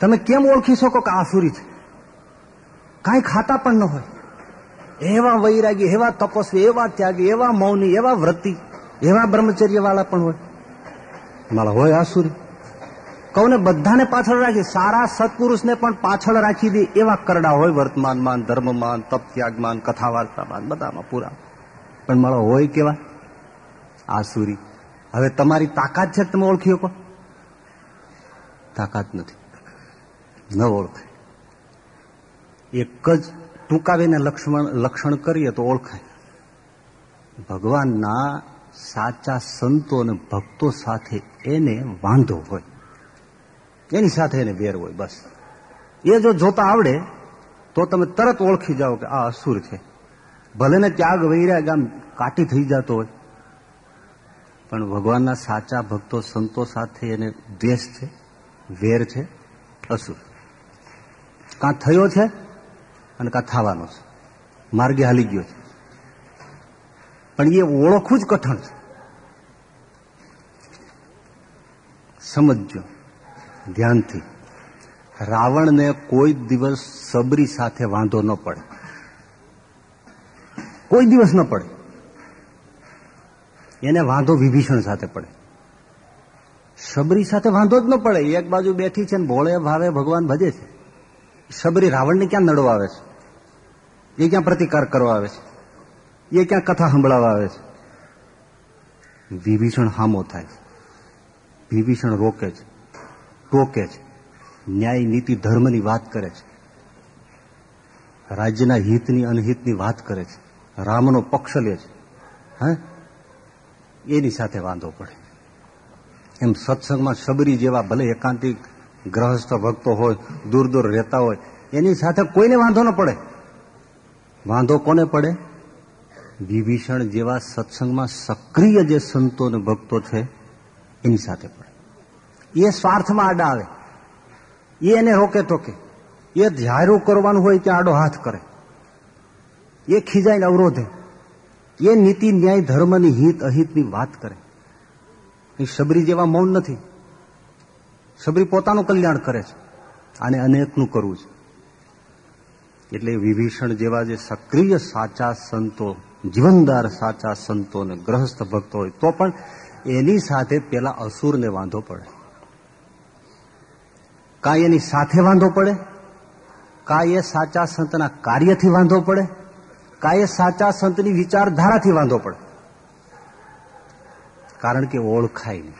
[SPEAKER 1] તમે કેમ ઓળખી શકો કે આસુરી છે? કાંઈ ખાતા પણ ન હોય. એવા વૈરાગી, એવા તપસ્વી, એવા ત્યાગી, એવા મૌની, એવા વ્રતિ એવા બ્રહ્મચર્ય વાળા પણ હોય. મારા હોય આસુરી કહું ને બધાને પાછળ રાખી, સારા સત્પુરુષને પણ પાછળ રાખી દે એવા કરડા હોય વર્તમાનમાન ધર્મમાન તપ ત્યાગમાન કથા વાર્તામાં બધામાં પૂરા. પણ મારો હોય કેવા? આસુરી હવે તમારી તાકાત છે તમે ઓળખી શકો? તાકાત નથી. ન ઓળખાય. એક જ ટૂંકાવીને લક્ષ્મણ, લક્ષણ કરીએ તો ઓળખાય. ભગવાનના સાચા સંતો અને ભક્તો સાથે એને વાંધો હોય. એની સાથે એને વેર હોય બસ. એ જો જોતા આવડે, તો તમે તરત ઓળખી જાઓ કે આ અસુર છે. ભલે ને ત્યાગ વૈરાગ ગામ કાટી થઈ જતો હોય, પણ ભગવાનના સાચા ભક્તો, સંતો સાથે એને દ્વેષ છે, વેર છે, અસુર. કાં થયો છે? અને કથાવાનો થવાનો છે. માર્ગે હાલી ગયો છે. પણ એ ઓળખવું જ કઠણ છે. સમજો ધ્યાનથી. રાવણને કોઈ દિવસ સબરી સાથે વાંધો ન પડે. કોઈ દિવસ ન પડે. એને વાંધો વિભીષણ સાથે પડે. સબરી સાથે વાંધો જ ન પડે. એક બાજુ બેઠી છે ને ભોળે ભાવે ભગવાન ભજે છે. સબરી રાવણને ક્યાં નડવા આવે છે? એ ક્યાં પ્રતિકાર કરવા આવે છે? એ ક્યાં કથા સંભળાવવા આવે છે? વિભીષણ હામો થાય છે. વિભીષણ રોકે છે. ટોકે છે. ન્યાય, નીતિ, ધર્મની વાત કરે છે. રાજ્યના હિતની, અનહિતની વાત કરે છે. રામનો પક્ષ લે છે. હે? એની સાથે વાંધો પડે. એમ સત્સંગમાં સબરી જેવા ભલે એકાંતિક ગ્રહસ્થ ભક્તો હોય, દૂર દૂર રહેતા હોય, એની સાથે કોઈને વાંધો ન પડે. વાંધો કોને પડે? વિભીષણ જેવા સત્સંગમાં સક્રિય જે સંતો અને ભક્તો છે, એની સાથે પડે. એ સ્વાર્થમાં આડા આવે. એ એને રોકે ટોકે એ જાહેરું કરવાનું હોય ત્યાં આડો હાથ કરે. એ ખીજાઈને અવરોધે. એ નીતિ, ન્યાય ધર્મની હિત, અહિતની વાત કરે. એ શબરી જેવા મૌન નથી. શબરી પોતાનું કલ્યાણ કરે છે. આને અનેકનું કરવું છે. એટલે વિભીષણ જેવા જે સક્રિય સાચા સંતો, જીવનદાર સાચા સંતો અને ગ્રહસ્થ ભક્તો હોય, તો પણ એની સાથે પેલા અસુરને વાંધો પડે. કાં એની સાથે વાંધો પડે? કાં એ સાચા સંતના કાર્યથી વાંધો પડે? કાં એ સાચા સંતની વિચારધારાથી વાંધો પડે? કારણ કે ઓળખાય નહીં.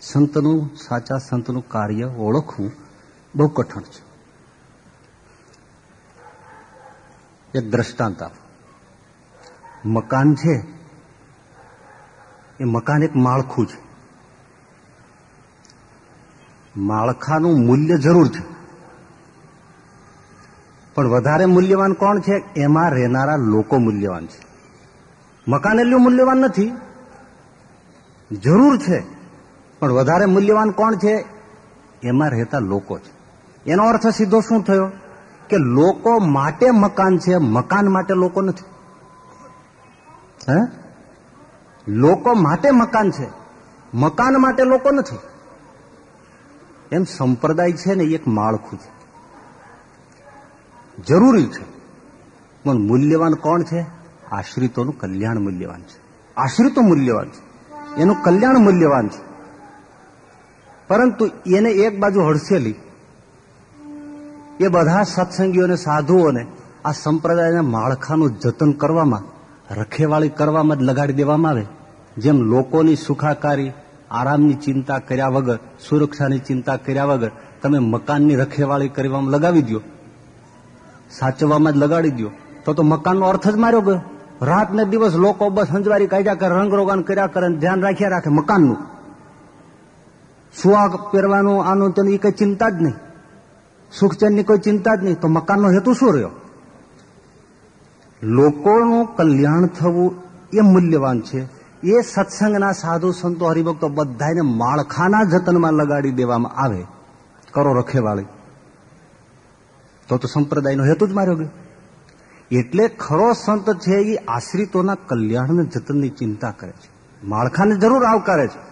[SPEAKER 1] સંતનું, સાચા સંતનું કાર્ય ઓળખવું બહુ કઠણ છે. એક દ્રષ્ટાંત આપો. મકાન છે, એ મકાન એક માળખું છે. માળખાનું મૂલ્ય જરૂર છે. પણ વધારે મૂલ્યવાન કોણ છે? એમાં રહેનારા લોકો મૂલ્યવાન છે. મકાન એટલું મૂલ્યવાન નથી. જરૂર છે, પણ વધારે મૂલ્યવાન કોણ છે? એમાં રહેતા લોકો છે. એનો અર્થ સીધો શું થયો? કે લોકો માટે મકાન છે, મકાન માટે લોકો નથી. હે? લોકો માટે મકાન છે, મકાન માટે લોકો નથી. એમ સંપ્રદાય છે ને એક માળખું છે. જરૂરી છે. પણ મૂલ્યવાન કોણ છે? આશ્રિતોનું કલ્યાણ મૂલ્યવાન છે. આશ્રિતો મૂલ્યવાન છે. એનું કલ્યાણ મૂલ્યવાન છે. પરંતુ એને એક બાજુ હડસેલી એ બધા સત્સંગીઓને, સાધુઓને આ સંપ્રદાયના માળખાનું જતન કરવામાં, રખેવાળી કરવામાં જ લગાડી દેવામાં આવે. જેમ લોકોની સુખાકારી, આરામની ચિંતા કર્યા વગર, સુરક્ષાની ચિંતા કર્યા વગર તમે મકાનની રખેવાળી કરવામાં લગાવી દો સાચવવામાં જ લગાડી દો તો તો મકાનનો અર્થ જ માર્યો ગયો. રાત ને દિવસ લોકો બસ હંજવારી કાઢ્યા કરે રંગરોગાન કર્યા કરે, ધ્યાન રાખ્યા રાખે મકાનનું. સુવા પહેરવાનું, આનું તેનું એ કઈ ચિંતા જ નહીં. સુખચેનની કોઈ ચિંતા જ નહીં, તો મકાનનો હેતુ શું રહ્યો? લોકોનું કલ્યાણ થવું એ મૂલ્યવાન છે. એ સત્સંગના સાધુ સંતો હરિભક્તો બધાને માળખાના જતનમાં લગાડી દેવામાં આવે, કરો રખેવાળી. તો તો સંપ્રદાયનો હેતુ જ માર્યો ગયો. એટલે ખરો સંત છે એ આશ્રિતોના કલ્યાણને જતનની ચિંતા કરે છે. માળખાને જરૂર આવકારે છે.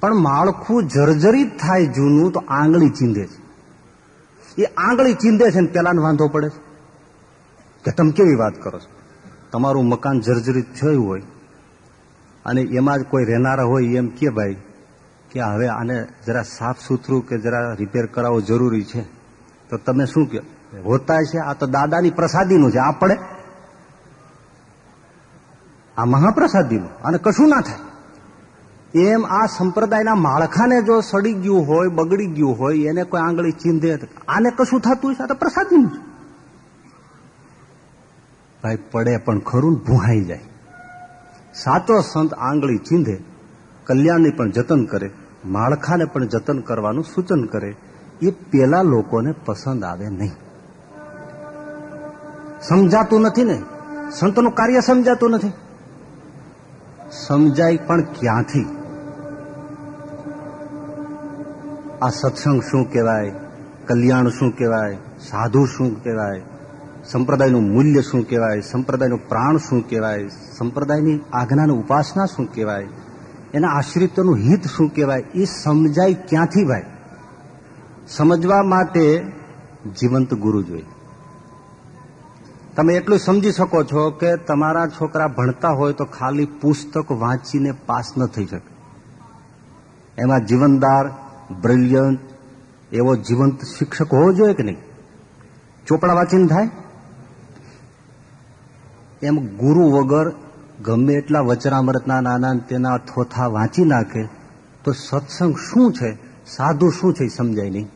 [SPEAKER 1] પણ માળખું જર્જરિત થાય જૂનું તો આંગળી ચીંધે છે. એ આંગળી ચીંધે છે ને પેલાને વાંધો પડે છે. કે તમે કેવી વાત કરો છો? તમારું મકાન જર્જરિત થયું હોય અને એમાં જ કોઈ રહેનારા હોય એમ કે ભાઈ કે હવે આને જરા સાફ સુથરું કે જરા રિપેર કરાવવો જરૂરી છે, તો તમે શું કહો? હોતા છે, આ તો દાદાની પ્રસાદીનું છે, આ પડે? આ મહાપ્રસાદીનું? અને કશું ના થાય. એમ આ સંપ્રદાયના માળખાને જો સડી ગયું હોય, બગડી ગયું હોય, એને કોઈ આંગળી ચીંધે આને કશું થતું છે આ તો પ્રસાદીનું છે. ભાઈ, પડે પણ ખરું ભૂહાઈ જાય. સાચો સંત આંગળી ચીંધે, કલ્યાણની પણ જતન કરે, માળખાને પણ જતન કરવાનું સૂચન કરે, એ પેલા લોકોને પસંદ આવે નહીં. સમજાતું નથી ને? સંતનું કાર્ય સમજાતું નથી. સમજાય પણ ક્યાંથી? આ સત્સંગ શું કહેવાય? કલ્યાણ શું કહેવાય? સાધુ શું કહેવાય? સંપ્રદાયનું મૂલ્ય શું કહેવાય? સંપ્રદાયનું પ્રાણ શું કહેવાય? સંપ્રદાયની આજ્ઞાની ઉપાસના શું કહેવાય? એના આશ્રિતોનું હિત શું કહેવાય? એ સમજાય ક્યાંથી ભાઈ? સમજવા માટે જીવંત ગુરુ જોઈએ. તમે એટલું સમજી શકો છો કે તમારા છોકરા ભણતા હોય તો ખાલી પુસ્તક વાંચીને પાસ ન થઈ શકે. એમાં જીવનદાર બ્રિલિયન્ટ એવો જીવંત શિક્ષક હોવો જોઈએ કે નહીં? ચોપડા વાંચીને થાય? એમ ગુરુ વગર ગમે એટલા વચરામૃતના નાના તેના થોથા વાંચી નાખે, તો સત્સંગ શું છે? સાધુ શું છે સમજાય નહીં.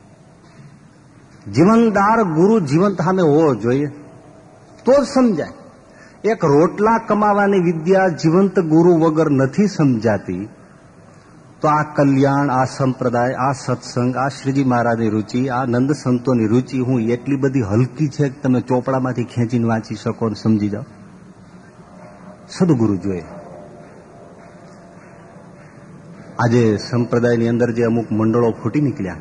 [SPEAKER 1] જીવનદાર ગુરુ જીવંત સામે હોવો જોઈએ, તો જ સમજાય. એક રોટલા કમાવાની વિદ્યા જીવંત ગુરુ વગર નથી સમજાતી. તો આ કલ્યાણ, આ સંપ્રદાય, આ સત્સંગ, આ શ્રીજી મહારાજની રુચિ, આ નંદ સંતોની રુચિ, હું એટલી બધી હલકી છે કે તમે ચોપડામાંથી ખેંચીને વાંચી શકો અને સમજી જાઓ. સદગુરુ જોઈએ. આજે સંપ્રદાયની અંદર જે અમુક મંડળો ફૂટી નીકળ્યા.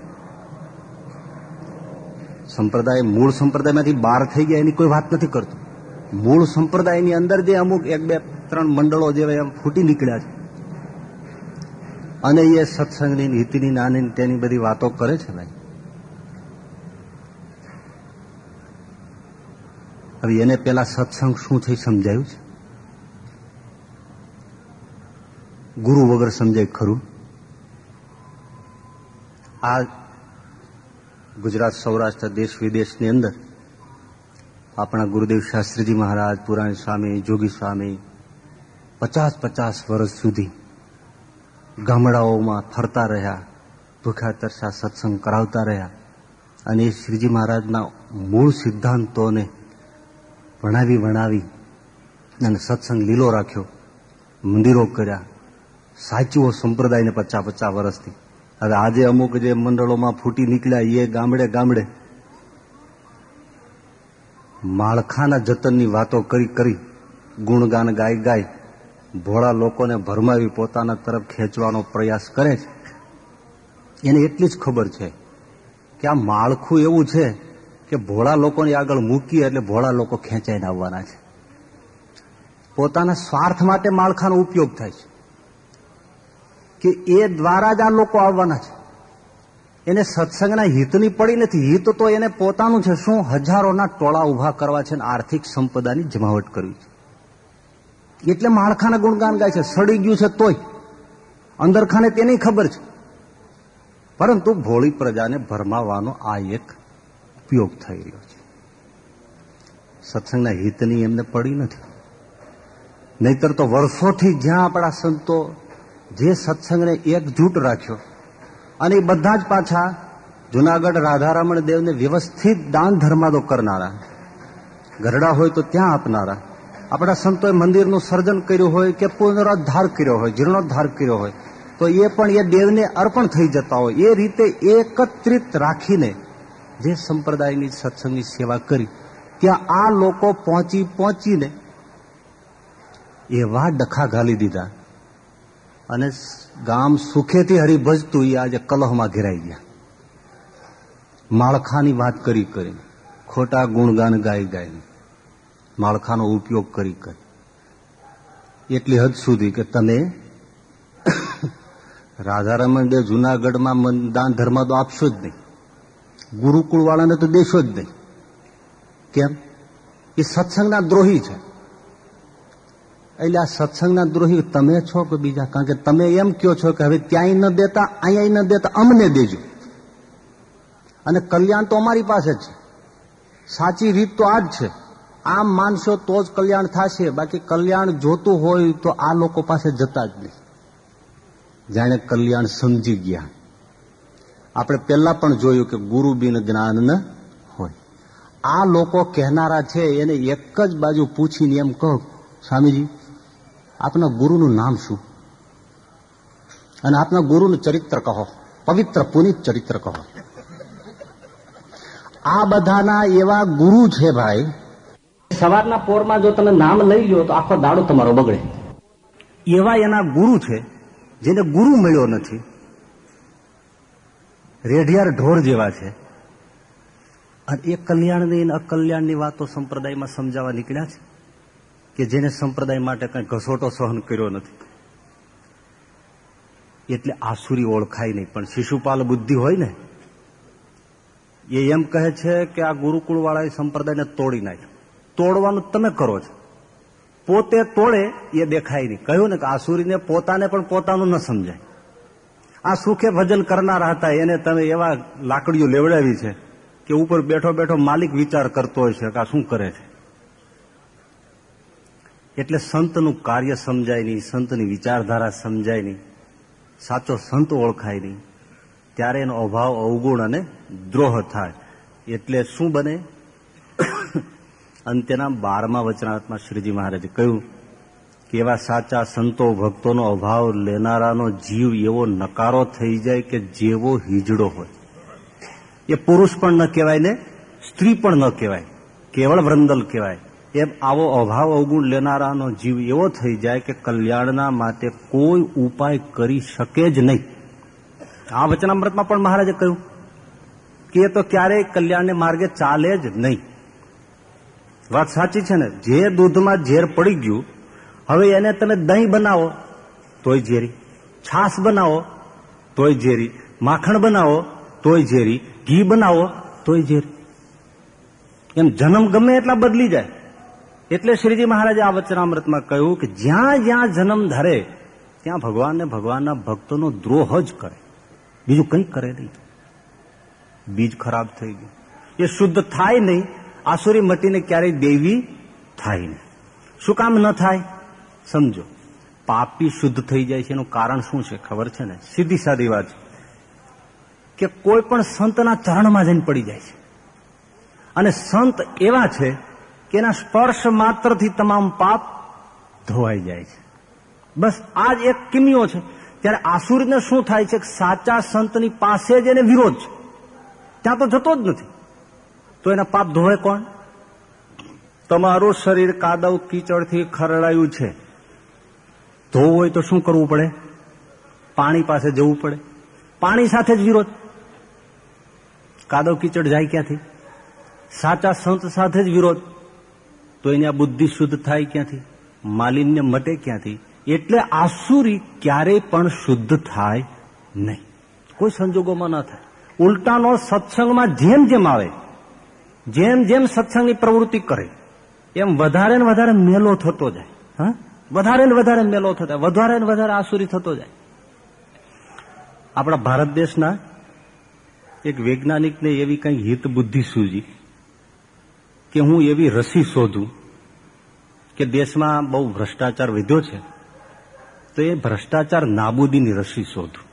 [SPEAKER 1] સંપ્રદાય, મૂળ સંપ્રદાયમાંથી બહાર થઈ ગયા, એની કોઈ વાત નથી કરતો. મૂળ સંપ્રદાયની અંદર જે અમુક એક બે, ત્રણ મંડળો જેવા એમ ફૂટી નીકળ્યા છે. અને એ સત્સંગની નીતિની નાની તેની બધી વાતો કરે છે ભાઈ. હવે એને પેલા સત્સંગ શું છે સમજાયું છે? ગુરુ વગર સમજાય ખરું? આ ગુજરાત, સૌરાષ્ટ્ર, દેશ, વિદેશની અંદર આપણા ગુરુદેવ શાસ્ત્રીજી મહારાજ, પુરાણ સ્વામી, જોગી સ્વામી પચાસ પચાસ વર્ષ સુધી ગામડાઓમાં ફરતા રહ્યા ભૂખા તરસા સત્સંગ કરાવતા રહ્યા અને એ શ્રીજી મહારાજના મૂળ સિદ્ધાંતોને ભણાવી ભણાવી અને સત્સંગ લીલો રાખ્યો, મંદિરો કર્યા સાચવો સંપ્રદાયને પચાસ પચાસ વર્ષથી. હવે આજે અમુક જે મંડળોમાં ફૂટી નીકળ્યા, એ ગામડે ગામડે માળખાના જતનની વાતો કરી કરી, ગુણગાન ગાય ગાય ભોળા લોકોને ભરમાવી પોતાના તરફ ખેંચવાનો પ્રયાસ કરે છે. એને એટલી જ ખબર છે કે આ માળખું એવું છે કે ભોળા લોકોને આગળ મૂકીએ એટલે ભોળા લોકો ખેંચાઈને આવવાના છે. પોતાના સ્વાર્થ માટે માળખાનો ઉપયોગ થાય છે. કે એ દ્વારા જ આ લોકો આવવાના છે. એને સત્સંગના હિતની પડી નથી. હિત તો એને પોતાનું છે. શું? હજારોના ટોળા ઊભા કરવા છે અને આર્થિક સંપદાની જમાવટ કરવી છે. એટલે માળખાના ગુણગાન ગાય છે. સડી ગયું છે તોય. અંદર ખાને તેની ખબર છે. પરંતુ ભોળી પ્રજાને ભરમાવાનો આ એક ઉપયોગ થઈ રહ્યો છે. સત્સંગના હિતની એમને પડી નથી. નહીતર તો વર્ષોથી જ્યાં આપણા સંતો જે સત્સંગને એકજૂટ રાખ્યો અને એ બધા જ પાછા જુનાગઢ રાધારમણ દેવને વ્યવસ્થિત દાન ધર્માદો કરનારા. ગરડા હોય તો ત્યાં આપનારા. આપણા સંતોએ મંદિરનું સર્જન કર્યું હોય કે પુનરોદ્ધાર કર્યો હોય, જીર્ણોદ્ધાર કર્યો હોય, તો એ પણ એ દેવને અર્પણ થઈ જતા હોય. એ રીતે એકત્રિત રાખીને જે સંપ્રદાયની સત્સંગની સેવા કરી, ત્યાં આ લોકો પહોંચી પહોંચીને એવા ડખા ઘાલી દીધા. અને ગામ સુખેથી હરિભજતું એ આજે કલહમાં ઘેરાઈ ગયા. માળખાની વાત કરી કરીને ખોટા ગુણગાન ગાઈ ગાઈને. માળખાનો ઉપયોગ કરી કરી એટલી હદ સુધી કે તમે રાધારમણ દેવ જુનાગઢમાં દાન ધર્મ તો આપશો જ નહીં. ગુરુકુળ વાળાને તો દેશો જ નહીં. કેમ? એ સત્સંગના દ્રોહી છે.
[SPEAKER 2] એટલે આ સત્સંગના દ્રોહી તમે છો કે બીજા? કારણ કે તમે એમ કયો છો કે હવે ત્યાંય ન દેતા અહીંયા ન દેતા, અમને દેજો. અને કલ્યાણ તો અમારી પાસે જ છે. સાચી રીત તો આ જ છે. આમ માનશો તો જ કલ્યાણ થશે. બાકી કલ્યાણ જોતું હોય તો આ લોકો પાસે જતા જ નહીં. જાણે કલ્યાણ સમજી ગયા. આપણે પહેલા પણ જોયું કે ગુરુ બિન જ્ઞાન ન હોય. આ લોકો કહેનારા છે, એને એક જ બાજુ પૂછીને એમ કહો, સ્વામીજી, આપના ગુરુનું નામ શું? અને આપના ગુરુનું ચરિત્ર કહો, પવિત્ર પુનિત ચરિત્ર કહો. આ બધાના એવા ગુરુ છે ભાઈ
[SPEAKER 1] સવારના પોરમાં જો તમે નામ લઈ લો તો આખો દાડો તમારો બગડે.
[SPEAKER 2] એવા એના ગુરુ છે, જેને ગુરુ મળ્યો નથી. રેઢિયાર ઢોર જેવા છે. અને એ કલ્યાણની અને અકલ્યાણની વાતો સંપ્રદાયમાં સમજાવવા નીકળ્યા છે કે જેને સંપ્રદાય માટે કઈ ઘસોટો સહન કર્યો નથી. એટલે આસુરી ઓળખાય નહીં, પણ શિશુપાલ બુદ્ધિ હોય ને, એ એમ કહે છે કે આ ગુરુકુળ વાળા સંપ્રદાયને તોડી નાખ્યો. તોડવાનું તમે કરો છો. પોતે તોડે એ દેખાય નહીં. કહ્યું ને કે આસુરીને પોતાને પણ પોતાનું ન સમજાય. આ સુખે ભજન કરનારા હતા, એને તમે એવા લાકડીઓ લેવડાવી છે કે ઉપર બેઠો બેઠો માલિક વિચાર કરતો હોય છે કે આ શું કરે છે. એટલે સંતનું કાર્ય સમજાય નહીં, સંતની વિચારધારા સમજાય નહીં. સાચો સંત ઓળખાય નહીં. ત્યારે એનો અભાવ અવગુણ અને દ્રોહ થાય. એટલે શું બને? અંત્યના બારમા વચનાત્મા શ્રીજી મહારાજે કહ્યું કે એવા સાચા સંતો ભક્તોનો અભાવ લેનારાનો જીવ એવો નકારો થઈ જાય કે જેવો હિજડો હોય. એ પુરુષ પણ ન કહેવાય ને, સ્ત્રી પણ ન કહેવાય. કેવળ વૃંદલ કહેવાય. એમ આવો અભાવ અવગુણ લેનારાનો જીવ એવો થઈ જાય કે કલ્યાણના માટે કોઈ ઉપાય કરી શકે જ નહીં. આ વચનામૃતમાં પણ મહારાજે કહ્યું કે એ તો ક્યારેય કલ્યાણને માર્ગે ચાલે જ નહીં. વાત સાચી છે ને? જે દૂધમાં ઝેર પડી ગયું. હવે એને તમે દહીં બનાવો, તોય ઝેરી. છાશ બનાવો, તોય ઝેરી. માખણ બનાવો, તોય ઝેરી. ઘી બનાવો, તોય ઝેરી. એમ જન્મ ગમે એટલા બદલી જાય. એટલે શ્રીજી મહારાજે આ વચનામૃતમાં કહ્યું કે જ્યાં જ્યાં જન્મ ધરે, ત્યાં ભગવાનને ભગવાનના ભક્તોનો દ્રોહ જ કરે. બીજું કંઈ કરે નહીં. બીજ ખરાબ થઈ ગયું. એ શુદ્ધ થાય નહીં આસુરી મતીને ક્યારેય દેવી થાય નહીં. શું કામ ન થાય? સમજો. પાપી શુદ્ધ થઈ જાય છે એનું કારણ શું છે? ખબર છે ને? સીધી સાદી વાત કે કોઈ પણ સંતના ચરણમાં જઈને પડી જાય છે. અને સંત એવા છે કે એના સ્પર્શ માત્રથી તમામ પાપ ધોવાઈ જાય છે. બસ આ જ એક કિમિયો છે. ત્યારે આસુરીને શું થાય છે? સાચા સંતની પાસે જ એને વિરોધ છે. ત્યાં તો જતો જ નથી. તો એના પાપ ધોવે કોણ? તમારું શરીર કાદવ કીચડથી ખરડાયું છે. ધોવું હોય તો શું કરવું પડે? પાણી પાસે જવું પડે. પાણી સાથે જ વિરોધ. કાદવ કીચડ જાય ક્યાંથી? સાચા સંત સાથે જ વિરોધ. તો એની આ બુદ્ધિ શુદ્ધ થાય ક્યાંથી? માલિન્ય મટે ક્યાંથી? એટલે આસુરી ક્યારેય પણ શુદ્ધ થાય નહીં. કોઈ સંજોગોમાં ન થાય. ઉલટાનો સત્સંગમાં જેમ જેમ આવે જેમ જેમ સત્સંગની પ્રવૃત્તિ કરે, એમ વધારે ને વધારે મેલો થતો જાય. હા? વધારે ને વધારે મેલો થતો વધારે ને વધારે આસુરી થતો જાય. આપણા ભારત દેશના એક વૈજ્ઞાનિકને એવી કંઈ હિત બુદ્ધિ સૂજી કે હું એવી રસી શોધું કે દેશમાં બહુ ભ્રષ્ટાચાર વધ્યો છે, તો એ ભ્રષ્ટાચાર નાબૂદીની રસી શોધું.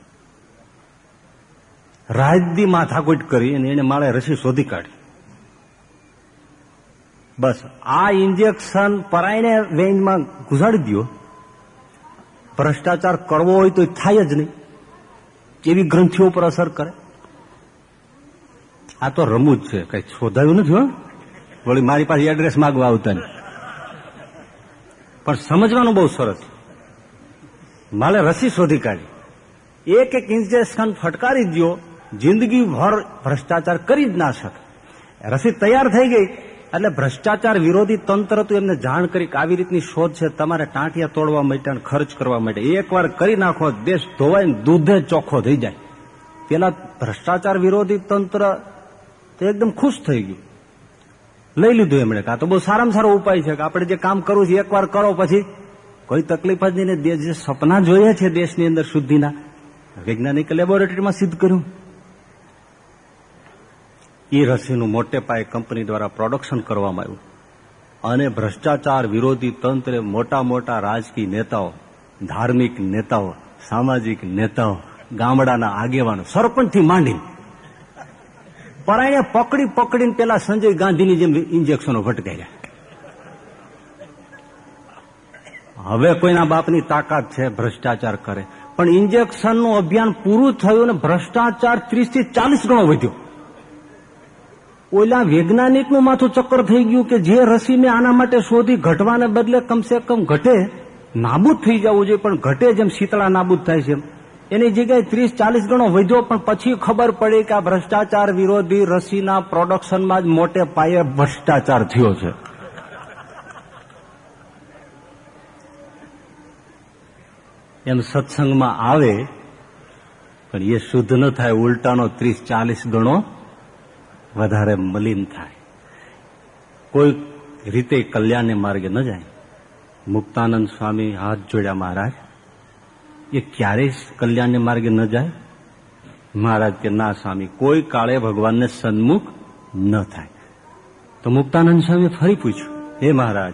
[SPEAKER 2] રાજદી માથાકૂટ કરી અને એને માળે રસી શોધી કાઢી. બસ. આ ઇન્જેક્શન પરાઈને વેન્જમાં ઘુસાડી દો ભ્રષ્ટાચાર કરવો હોય તો થાય જ નહીં. એવી ગ્રંથિઓ પર અસર કરે? આ તો રમૂજ છે, કઈ શોધાયું નથી, હો. વળી મારી પાસે એડ્રેસ માગવા આવતા પણ સમજવાનું બહુ સરસ. મારે રસી શોધી કાઢી. એક એક ઇન્જેક્શન ફટકારી દો જિંદગીભર ભ્રષ્ટાચાર કરી જ ના શકે. રસી તૈયાર થઈ ગઈ. એટલે ભ્રષ્ટાચાર વિરોધી તંત્ર હતું એમને જાણ કરી કે આવી રીતની શોધ છે, તમારે ટાંટિયા તોડવા માટે ખર્ચ કરવા માટે. એકવાર કરી નાખો, દેશ ધોવાઈને દૂધે ચોખ્ખો થઈ જાય. પેલા ભ્રષ્ટાચાર વિરોધી તંત્ર તે એકદમ ખુશ થઈ ગયું. લઈ લીધું એમણે કાં તો બહુ સારામાં સારો ઉપાય છે કે આપણે જે કામ કરવું છે, એકવાર કરો પછી કોઈ તકલીફ જ નહીં ને જે સપના જોઈએ છે દેશની અંદર શુદ્ધિના. વૈજ્ઞાનિક લેબોરેટરીમાં સિદ્ધ કર્યું. એ રસીનું મોટે પાયે કંપની દ્વારા પ્રોડક્શન કરવામાં આવ્યું. અને ભ્રષ્ટાચાર વિરોધી તંત્રે મોટા મોટા રાજકીય નેતાઓ, ધાર્મિક નેતાઓ, સામાજિક નેતાઓ, ગામડાના આગેવાનો, સરપંચથી માંડી પરાયણે પકડી પકડીને પેલા સંજય ગાંધીની જેમ ઇન્જેક્શનો ભટકાયા હવે કોઈના બાપની તાકાત છે, ભ્રષ્ટાચાર કરે. પણ ઇન્જેક્શનનું અભિયાન પૂરું થયું અને ભ્રષ્ટાચાર ત્રીસથી ચાલીસ ગણો વધ્યો. ઓલા વૈજ્ઞાનિકનું માથું ચક્કર થઈ ગયું કે જે રસી મેં આના માટે શોધી ઘટવાને બદલે કમસે કમ ઘટે, નાબૂદ થઈ જવું જોઈએ, પણ ઘટે જેમ શીતળા નાબૂદ થાય છે એની જગ્યાએ ત્રીસ ચાલીસ ગણો વધ્યો, પણ પછી ખબર પડી કે આ ભ્રષ્ટાચાર વિરોધી રસીના પ્રોડક્શનમાં જ મોટે પાયે ભ્રષ્ટાચાર થયો છે. એમ સત્સંગમાં આવે, પણ એ શુદ્ધ ન થાય, ઉલટાનો ત્રીસ ચાલીસ ગણો વધારે મલિન થાય. કોઈ રીતે કલ્યાણને માર્ગે ન જાય. મુક્તાનંદ સ્વામી હાથ જોડ્યા મહારાજ. એ ક્યારેય કલ્યાણને માર્ગે ન જાય? મહારાજ કે, ના સ્વામી, કોઈ કાળે ભગવાનને સન્મુખ ન થાય. તો મુક્તાનંદ સ્વામી ફરી પૂછ્યું, હે મહારાજ,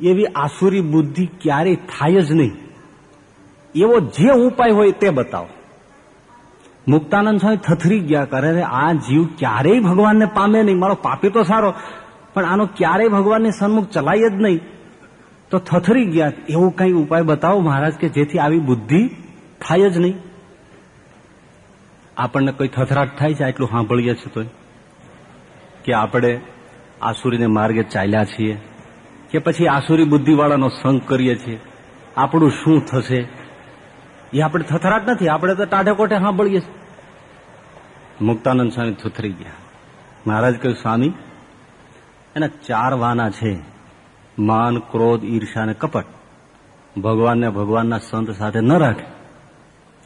[SPEAKER 2] એવી આસુરી બુદ્ધિ ક્યારેય થાય જ નહીં. એવો જે ઉપાય હોય તે બતાવો. મુક્તાનંદ સ્વામી થથરી ગયા કરે આ જીવ ક્યારેય ભગવાનને પામે નહીં. મારો પાપી તો સારો, પણ આનો ક્યારેય ભગવાનની સન્મુખ ચલાય જ નહીં. તો થથરી ગયા. એવો કઈ ઉપાય બતાવો મહારાજ કે જેથી આવી બુદ્ધિ થાય જ નહીં? આપણને કોઈ થથરાટ થાય છે? આટલું સાંભળીએ છીએ તો કે આપણે આસુરીને માર્ગે ચાલ્યા છીએ, કે પછી આસુરી બુદ્ધિવાળાનો સંગ કરીએ છીએ. આપણું શું થશે? એ આપણે થથરાટ નથી, આપણે તો ટાઢે કોઠે સાંભળીએ મુક્તાનંદ સ્વામી થથરી ગયા. મહારાજ કહ્યું, સ્વામી, એના ચાર વાના છે. માન, ક્રોધ, ઈર્ષા ને કપટ. ભગવાનને ભગવાનના સંત સાથે ન રાખે.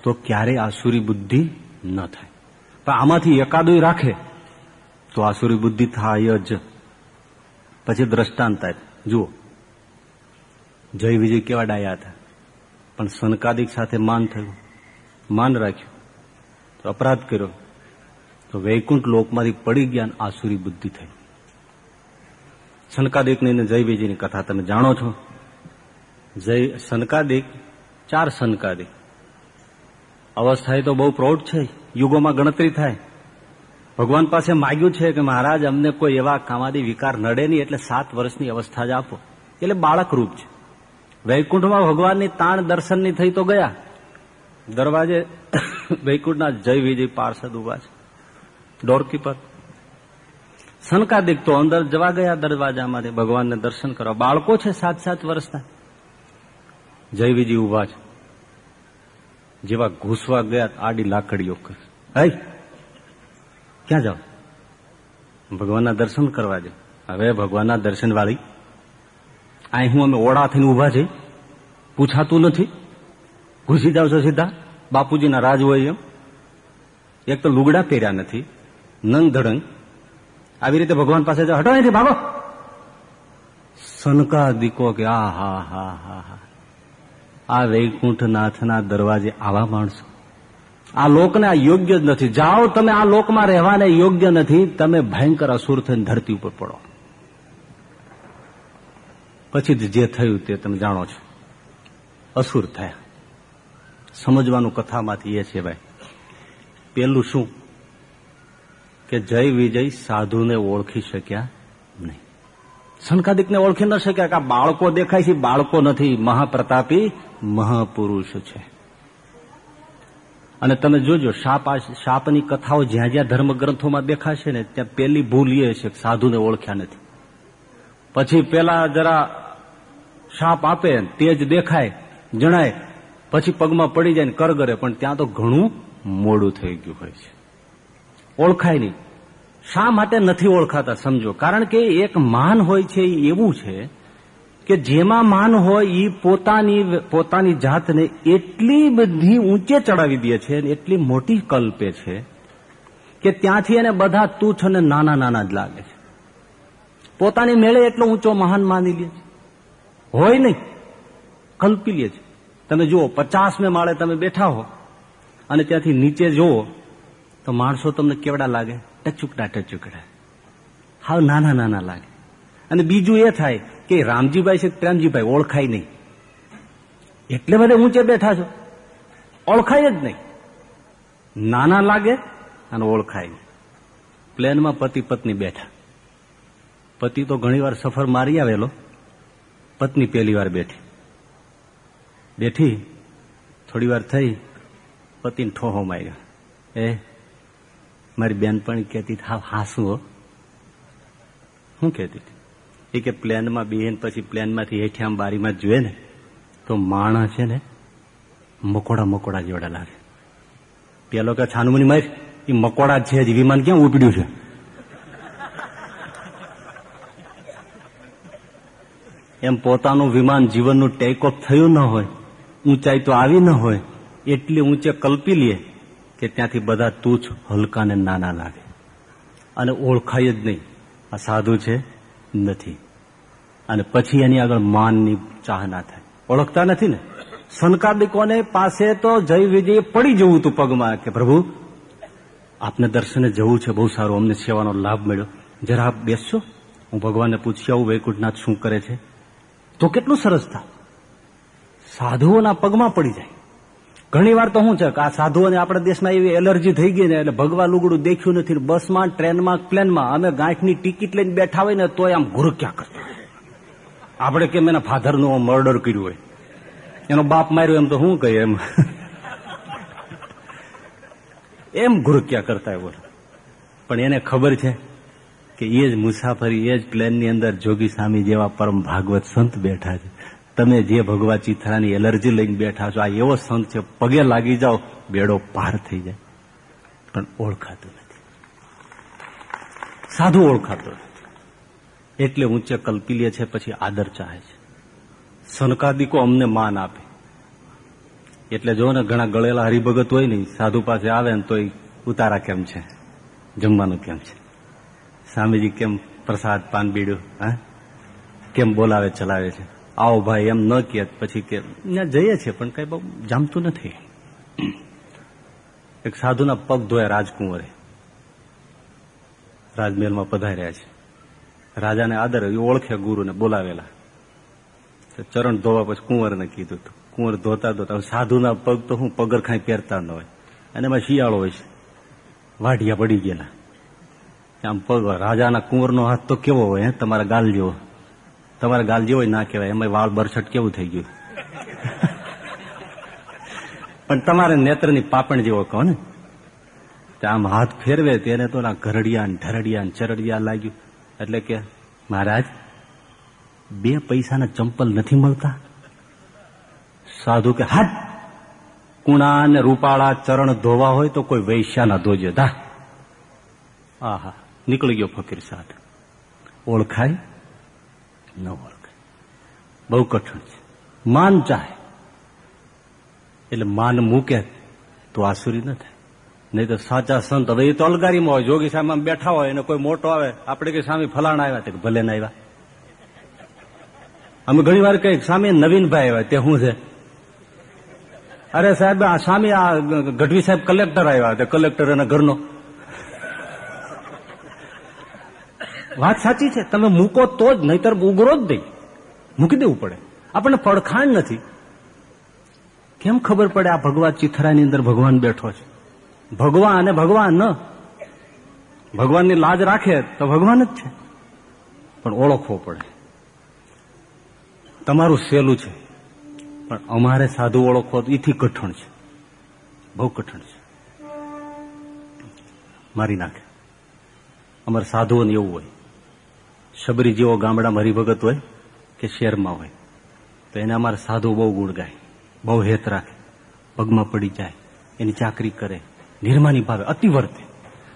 [SPEAKER 2] તો ક્યારેય આસુરી બુદ્ધિ ન થાય. પણ આમાંથી એકાદુય રાખે, તો આસુરી બુદ્ધિ થાય જ. પછી દ્રષ્ટાંત જુઓ, જય વિજય કેવા ડાયા હતા. પણ સનકાદિક સાથે માન થયું. માન રાખ્યું. તો અપરાધ કર્યો. તો વૈકુંઠ લોકમાંથી પડી ગયા આસુરી બુદ્ધિ થઈ. સનકાદિકની જય વિજયની કથા તમે જાણો છો? જય સનકાદિક, ચાર સનકાદિક. અવસ્થાએ તો બહુ પ્રૌઢ છે. યુગોમાં ગણતરી થાય. ભગવાન પાસે માગ્યું છે કે મહારાજ, અમને કોઈ એવા કામાદી વિકાર નડે નહીં, એટલે સાત વર્ષની અવસ્થા જ આપો. એટલે બાળક રૂપ છે. વૈકુંઠમાં ભગવાનની તાણ દર્શનની થઈ તો ગયા. દરવાજે વૈકુંઠના જય વિજય પાર્ષદ ઊભા છે. ડોરકીપર શનકા તો અંદર જવા ગયા દરવાજામાંથી ભગવાનને દર્શન કરવા. બાળકો છે સાત સાત વર્ષના. જય વિજય ઊભા છે. જેવા ઘૂસવા ગયા આડી લાકડીઓ હઈ, ક્યાં જાઓ? ભગવાનના દર્શન કરવા જાઓ. હવે ભગવાનના દર્શન વાળી અહીં હું અમે ઓળા થઈને ઊભા છે પૂછાતું નથી. ઘૂસી જાવ છો સીધા? બાપુજીના રાજ હોય એમ. એક તો લુગડા પહેર્યા નથી. નંગ ધડંગ. આવી રીતે ભગવાન પાસે જાઓ. હટો અહીંથી, ભાગો. સનકા દીકો કે આ, હા હા હા હા. આ વૈકુંઠનાથના દરવાજે આવા માણસો. આ લોકને આ યોગ્ય જ નથી. જાઓ તમે આ લોકમાં રહેવાને યોગ્ય નથી. તમે ભયંકર અસુર થઈને ધરતી ઉપર પડો. પછી જે થયું તે તમે જાણો છો. અસુર થયા. સમજવાનું કથામાંથી એ છે ભાઈ. પેલું શું? કે જય વિજય સાધુને ઓળખી શક્યા નહીં. શંકાદિકને ઓળખી ન શક્યા કે આ બાળકો દેખાય છે, બાળકો નથી. મહાપ્રતાપી મહાપુરુષ છે. અને તમે જોજો, શાપ શાપની કથાઓ જ્યાં જ્યાં ધર્મ ગ્રંથોમાં દેખાશે ને ત્યાં પેલી ભૂલ એ છે સાધુને ઓળખ્યા નથી. પછી પેલા જરા શાપ આપે તેજ દેખાય, જણાય, પછી પગમાં પડી જાય ને કરગરે, પણ ત્યાં તો ઘણું મોડું થઈ ગયું હોય છે. ઓળખાય નહીં. શા માટે નથી ઓળખાતા સમજો? કારણ કે એક માન હોય છે એ એવું છે કે જેમાં માન હોય એ પોતાની પોતાની જાતને એટલી બધી ઊંચે ચડાવી દે છે એટલી મોટી કલ્પે છે કે ત્યાંથી એને બધા તુચ્છ અને નાના નાના જ લાગે છે. પોતાની મેળે એટલો ઊંચો મહાન માની લે છે. હોય નહીં.
[SPEAKER 1] કલ્પી લે છે. તમે જુઓ, પચાસમે માળે તમે બેઠા હો અને ત્યાંથી નીચે જુઓ, તો માણસો તમને કેવડા લાગે? ટચુકડા ટચુકડા. હાવ નાના નાના લાગે. અને બીજું એ થાય કે રામજીભાઈ છે પ્રેમજીભાઈ, ઓળખાય નહીં. એટલે બધે ઊંચે બેઠા છો. ઓળખાય જ નહીં. નાના લાગે અને ઓળખાય નહીં. પ્લેનમાં પતિ પત્ની બેઠા. પતિ તો ઘણીવાર સફર મારી આવેલો. પત્ની પહેલી વાર બેઠી. બેઠી, થોડી વાર થઈ, પતિને ઠોહો માર્યો. એ, મારી બેનપણી કહેતી હા હાસું હો. શું કહેતી હતી? એ કે પ્લેનમાં બેન પછી પ્લેનમાંથી હેઠી આમ બારીમાં જોઈએ ને, તો માણસ છે ને, મકોડા મકોડા જેવડા લાગે. પેલો કે છાનમુની મારી એ મકોડા છે જ વિમાન ક્યાં ઉપડ્યું છે? એમ પોતાનું વિમાન જીવનનું ટેક ઓફ થયું ન હોય, ઊંચાઈ તો આવી ન હોય, એટલી ઊંચે કલ્પી લે કે ત્યાંથી બધા તૂચ હલકાને નાના લાગે. અને ઓળખાય જ નહીં. આ સાધુ છે? નથી. અને પછી એની આગળ માનની ચાહના થાય. ઓળખતા નથી ને? સનકાદિકોને પાસે તો જય વિજય પડી જવું તું પગમાં કે, પ્રભુ, આપને દર્શને જવું છે, બહુ સારું. અમને સેવાનો લાભ મળ્યો. જરા આપ બેસશો? હું ભગવાનને પૂછી આવું વૈકુંઠનાથ શું કરે છે? તો કેટલું સરસ થાય સાધુઓના પગમાં પડી જાય. ઘણી વાર તો શું છે કે આ સાધુઓને આપણા દેશમાં એવી એલર્જી થઈ ગઈ ને એટલે ભગવા લુગડું દેખ્યું નથી બસમાં, ટ્રેનમાં, પ્લેનમાં અમે ગાંઠની ટિકિટ લઈને બેઠા હોય ને તોય આમ ક્યાં કરતા આપણે કેમ એના ફાધરનું મર્ડર કર્યું હોય? એનો બાપ માર્યો એમ તો શું કહીએ એમ? એમ ક્યાં કરતા હોય પણ એને ખબર છે કે એ જ મુસાફરી, એ જ પ્લેનની અંદર જોગી સ્વામી જેવા પરમ ભાગવત સંત બેઠા છે. તમે જે ભગવા ચિથરાની એલર્જી લઈને બેઠા છો, આ એવો સંત છે, પગે લાગી જાઓ, બેડો પાર થઈ જાય. પણ ઓળખાતું નથી. સાધુ ઓળખાતો એટલે ઊંચે કલ્પી લે છે, પછી આદર ચાહે છે. સનકાદિકો અમને માન આપે. એટલે જો ને ઘણા ગળેલા હરિભગત હોય ને, સાધુ પાસે આવે ને તો ઉતારા કેમ છે? જમવાનું કેમ છે? સ્વામીજી કેમ પ્રસાદ પાન બીડ્યું, હા? કેમ બોલાવે ચલાવે છે? આવો ભાઈ, એમ ન કે પછી કે ત્યાં જઈએ છીએ, પણ કઈ બહુ જામતું નથી. એક સાધુના પગ ધોયા રાજકુંવરે. રાજમહેલમાં પધાર્યા છે. રાજાને આદર એ ઓળખે ગુરુને બોલાવેલા. ચરણ ધોવા પછી કુંવરને કીધું હતું કુંવર ધોતા ધોતા સાધુના પગ તો હું પગરખાઈ પહેરતા ન હોય. અને એમાં શિયાળો હોય છે. વાઢિયા પડી ગયેલા. આમ પગ રાજાના કુંવરનો હાથ તો કેવો હોય, હે? તમારા ગાલ જેવો તમારા ગાલ જેવો ના કહેવાય. એમાં વાળ બરછટ કેવું થઈ ગયું? પણ તમારે નેત્રની પાપણ જેવો કહો ને. આમ હાથ ફેરવે તેને તો ના ઘરડિયા ઢરડિયા ચરડિયા લાગ્યું. એટલે કે, મહારાજ, બે પૈસાના ચંપલ નથી મળતા. સાધુ કે હાથ કુણા ને રૂપાળા ચરણ ધોવા હોય તો કોઈ વૈશ્યાના ધોજે. દા આહા. નીકળી ગયો ફકીર સાથ ઓળખાય ન ઓળખાય બહુ કઠણ છે માન ચાહે એટલે માન મૂકે તો આસુરી ન થાય નહીં તો સાચા સંત હવે એ તો અલગારીમાં હોય જોગી સામે બેઠા હોય અને કોઈ મોટો આવે આપણે કે સામે ફલાણા આવ્યા તે ભલે ના આવ્યા અમે ઘણી વાર કઈ સામે નવીનભાઈ આવ્યા તે શું છે અરે સાહેબ આ સામે આ ગઢવી સાહેબ કલેક્ટર આવ્યા તે કલેક્ટર એના ઘરનો વાત સાચી છે, તમે મૂકો તો જ, નહીતર ઉગરો જ દઈ. મૂકી દેવું પડે. આપણને પડખાણ નથી. કેમ ખબર પડે આ ભગવાન ચિથરાની અંદર ભગવાન બેઠો છે? ભગવાન અને ભગવાન ન. ભગવાનની લાજ રાખે તો ભગવાન જ છે. પણ ઓળખવો પડે. તમારું સહેલું છે. પણ અમારે સાધુ ઓળખવો એથી કઠણ છે. બહુ કઠણ છે. મારી નાખે. અમારે સાધુઓને એવું હોય. શબરી જેવો ગામડામાં હરિભગત હોય કે શહેરમાં હોય, તો એને અમારે સાધુ બહુ ગુણ ગાય, બહુ હેત રાખે, પગમાં પડી જાય, એની ચાકરી કરે, નિર્માની ભાવે, અતિવર્તે.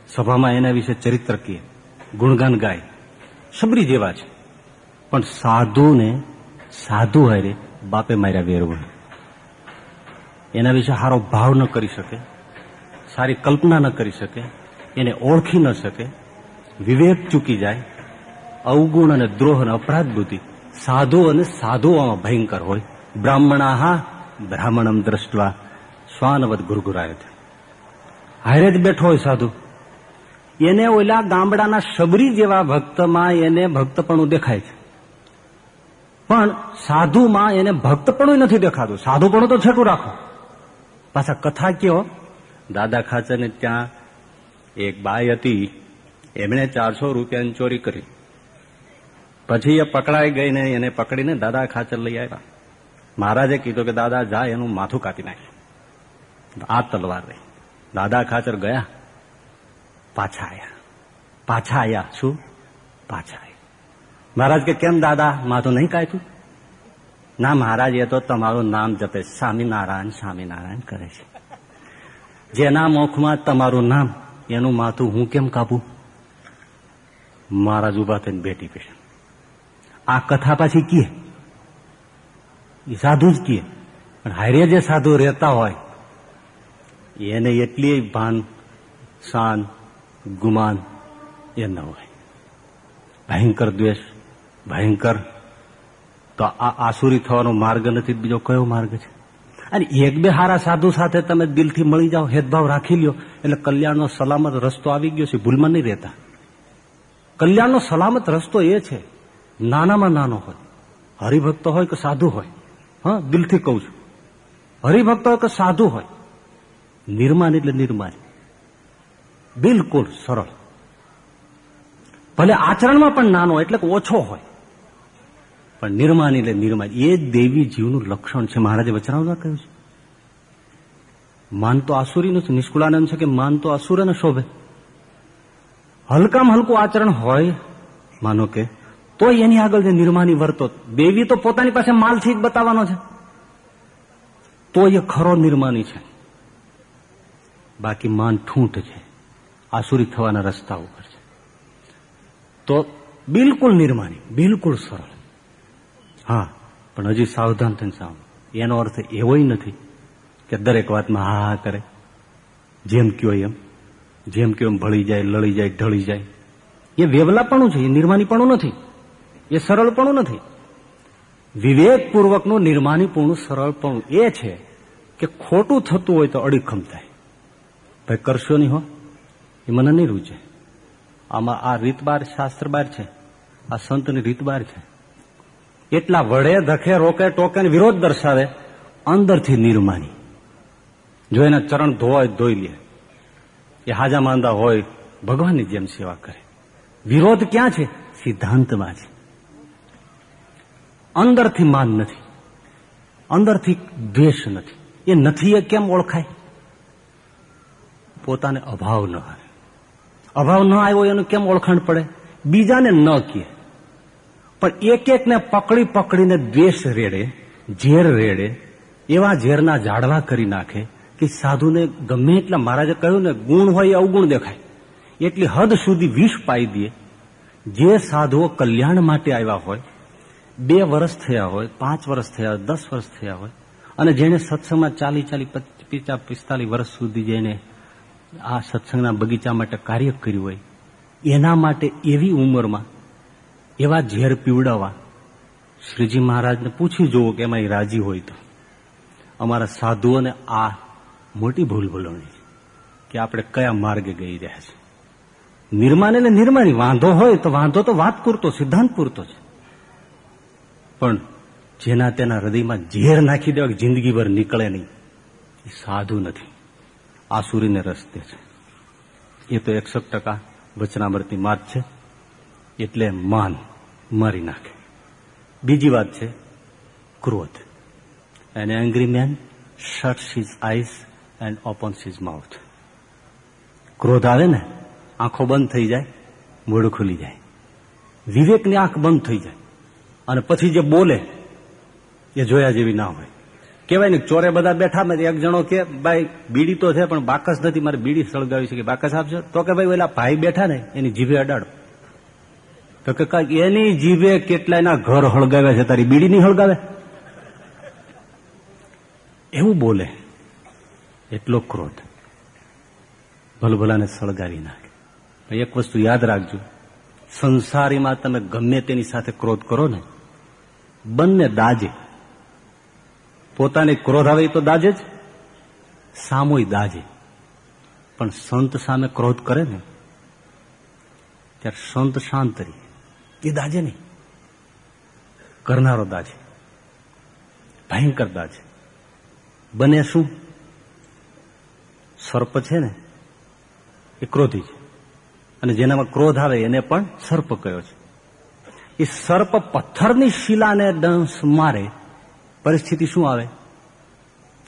[SPEAKER 1] સભામાં એના વિશે ચરિત્ર કહે, ગુણગાન ગાય, શબરી જેવા છે. પણ સાધુને, સાધુ હારે બાપે માર્યા વેરવું એના વિશે સારો ભાવ ન કરી શકે, સારી કલ્પના ન કરી શકે, એને ઓળખી ન શકે, વિવેક ચૂકી જાય અવગુણ અને દ્રોહ અને અપરાધ બુદ્ધિ સાધુ અને સાધુઓમાં ભયંકર હોય. બ્રાહ્મણા બ્રાહ્મણમ દ્રષ્ટવા શ્વાનવદ ગુરગુરાય હારે જ બેઠો હોય સાધુ. એને ઓલા ગામડાના શબરી જેવા ભક્તમાં એને ભક્તપણું દેખાય છે. પણ સાધુમાં એને ભક્તપણું નથી દેખાતું. સાધુપણું તો છેટું રાખો. પાછા કથા કયો. દાદા ખાચરને ત્યાં એક બાઈ હતી. એમણે ચારસો રૂપિયાની ચોરી કરી. પછી એ પકડાઈ ગઈ ને એને પકડીને દાદા ખાચર લઈ આવ્યા. મહારાજે કીધું કે, દાદા, જા, એનું માથું કાપી નાખે. આ તલવાર રહી. દાદા ખાચર ગયા. પાછા આવ્યા પાછા આવ્યા શું? પાછા આવ્યા મહારાજ કે, કેમ દાદા? માથું નહીં કાપ્યું? ના મહારાજ, એ તો તમારું નામ જપે સ્વામિનારાયણ સ્વામિનારાયણ કરે છે. જેના મુખમાં તમારું નામ, એનું માથું હું કેમ કાપું? મહારાજ ઊભા થઈને ભેટી પેશ. આ કથા પાછી કીએ? એ સાધુ જ કીએ. પણ હારે જે સાધુ રહેતા હોય, એને એટલી ભાન, શાન, ગુમાન એ ન હોય. ભયંકર દ્વેષ, ભયંકર. તો આ આસુરી થવાનો માર્ગ નથી, બીજો કયો માર્ગ છે? અને એક બે હારા સાધુ સાથે તમે દિલથી મળી જાઓ હેદભાવ રાખી લ્યો, એટલે કલ્યાણનો સલામત રસ્તો આવી ગયો છે, ભૂલમાં નહીં રહેતા. કલ્યાણનો સલામત રસ્તો એ છે નાનામાં નાનો હોય. હરિભક્ત હોય કે સાધુ હોય. હા, દિલથી કહું છું. હરિભક્ત હોય કે સાધુ હોય. નિર્માણ એટલે નિર્માણ. બિલકુલ સરળ. ભલે આચરણમાં પણ નાનો એટલે કે ઓછો હોય. પણ નિર્માણ એટલે નિર્માણ. એ દેવી જીવનું લક્ષણ છે. મહારાજે વચનાવતા કહ્યું છે. માન તો આસુરીનું છે, નિષ્કુળાનંદ છે કે માન તો અસુરને શોભે. હલકામાં હલકું આચરણ હોય, માનો કે તો એની આગળ જે નિર્માની વર્તો, દેવી તો પોતાની પાસે માલ છે બતાવવાનો છે. તો એ ખરો નિર્માની છે. બાકી માન ઠૂંઠ છે. આસુરી થવાના રસ્તા ઉપર છે. તો બિલકુલ નિર્માની, બિલકુલ સરળ. હા, પણ હજી સાવધાન થઈને સાવ એનો અર્થ એવો નથી કે દરેક વાતમાં હા હા કરે. જેમ કયો એમ. જેમ કયો એમ ભળી જાય, લળી જાય, ઢળી જાય. એ વેવલાપણું છે, એ નિર્માનીપણું નથી. એ સરળપણું નથી. વિવેકપૂર્વકનું નિર્માનીપૂર્ણ સરળપણું એ છે કે ખોટું થતું હોય તો અડીખમ થાય. ભાઈ, કરશો નહીં હો. એ મને નહીં રૂચે. આમાં આ રીતબાર શાસ્ત્ર બાર છે. આ સંતની રીતબાર છે. એટલા વડે ધખે, રોકે, ટોકે વિરોધ દર્શાવે અંદરથી નિર્માની જો એના ચરણ ધોવાય, ધોઈ લે. એ હાજા માંદા હોય, ભગવાનની જેમ સેવા કરે. વિરોધ ક્યાં છે? સિદ્ધાંતમાં છે. અંદરથી માન નથી. અંદરથી દ્વેષ નથી. એ નથી એ કેમ ઓળખાય? પોતાને અભાવ ન આવે. અભાવ ન આવ્યો એનું કેમ ઓળખાણ પડે? બીજાને ન કહે. પણ એક એકને પકડી પકડીને દ્વેષ રેડે, ઝેર રેડે, એવા ઝેરના ઝાડવા કરી નાખે કે સાધુને ગમે એટલા મહારાજે કહ્યું ને, ગુણ હોય અવગુણ દેખાય. એટલી હદ સુધી વિષ પાઈ દે. જે સાધુઓ કલ્યાણ માટે આવ્યા હોય બે વર્ષ થયા હોય, પાંચ વર્ષ થયા હોય, દસ વર્ષ થયા હોય, અને જેને સત્સંગમાં ચાલી ચાલી પચાસ પિસ્તાલીસ વર્ષ સુધી જેને આ સત્સંગના બગીચા માટે કાર્ય કર્યું હોય, એના માટે એવી ઉંમરમાં, એવા ઝેર પીવડાવવા, શ્રીજી મહારાજને પૂછી જુઓ કે એમાં રાજી હોય તો. અમારા સાધુઓને આ મોટી ભૂલ ભૂલવણી કે આપણે કયા માર્ગે ગઈ રહ્યા છે નિર્માણ એટલે નિર્માણી, વાંધો હોય તો વાંધો તો વાત પૂરતો, સિદ્ધાંત પૂરતો છે. પણ જેના તેના હૃદયમાં ઝેર નાખી દેવા જિંદગીભર નીકળે નહીં, એ સાધુ નથી. આસુરીને રસ્તે છે. એ તો એકસો ટકા વચનામૃતની માત છે, એટલે માન મારી નાખે. બીજી વાત છે, ક્રોધ. An angry man shuts his eyes and opens his mouth ક્રોધ આવે ને, આંખો બંધ થઈ જાય, મોઢું ખુલી જાય. વિવેકની આંખ બંધ થઈ જાય. અને પછી જે બોલે, એ જોયા જેવી ના હોય. કહેવાય ને ચોરે બધા બેઠા, મેં એક જણો કે, ભાઈ, બીડી તો છે, પણ બાકસ નથી, મારે બીડી સળગાવી છે, કે બાકસ આપશો તો કે, ભાઈ, ઓલા ભાઈ બેઠા ને, એની જીભે અડાડો. તો કે એની જીભે કેટલાયના ઘર હળગાવ્યા છે, તારી બીડી નહીં હળગાવે? એવું બોલે, એટલો ક્રોધ. ભલભલાને સળગાવી નાખે. એક વસ્તુ યાદ રાખજો, સંસારીમાં તમે ગમે તેની સાથે ક્રોધ કરો ને બંને દાજે. પોતાને ક્રોધ આવે તો દાજે જ, સામોય દાજે. પણ સંત સામે ક્રોધ કરે ને, ત્યારે સંત શાંત રહી. એ દાજે નહીં. કરનારો દાજે. ભયંકર દાજે. બને શું? સર્પ છે ને, એ ક્રોધી છે. અને જેનામાં ક્રોધ આવે એને પણ સર્પ કયો છે. એ સર્પ પથ્થરની શિલાને ડંસ મારે. પરિસ્થિતિ શું આવે?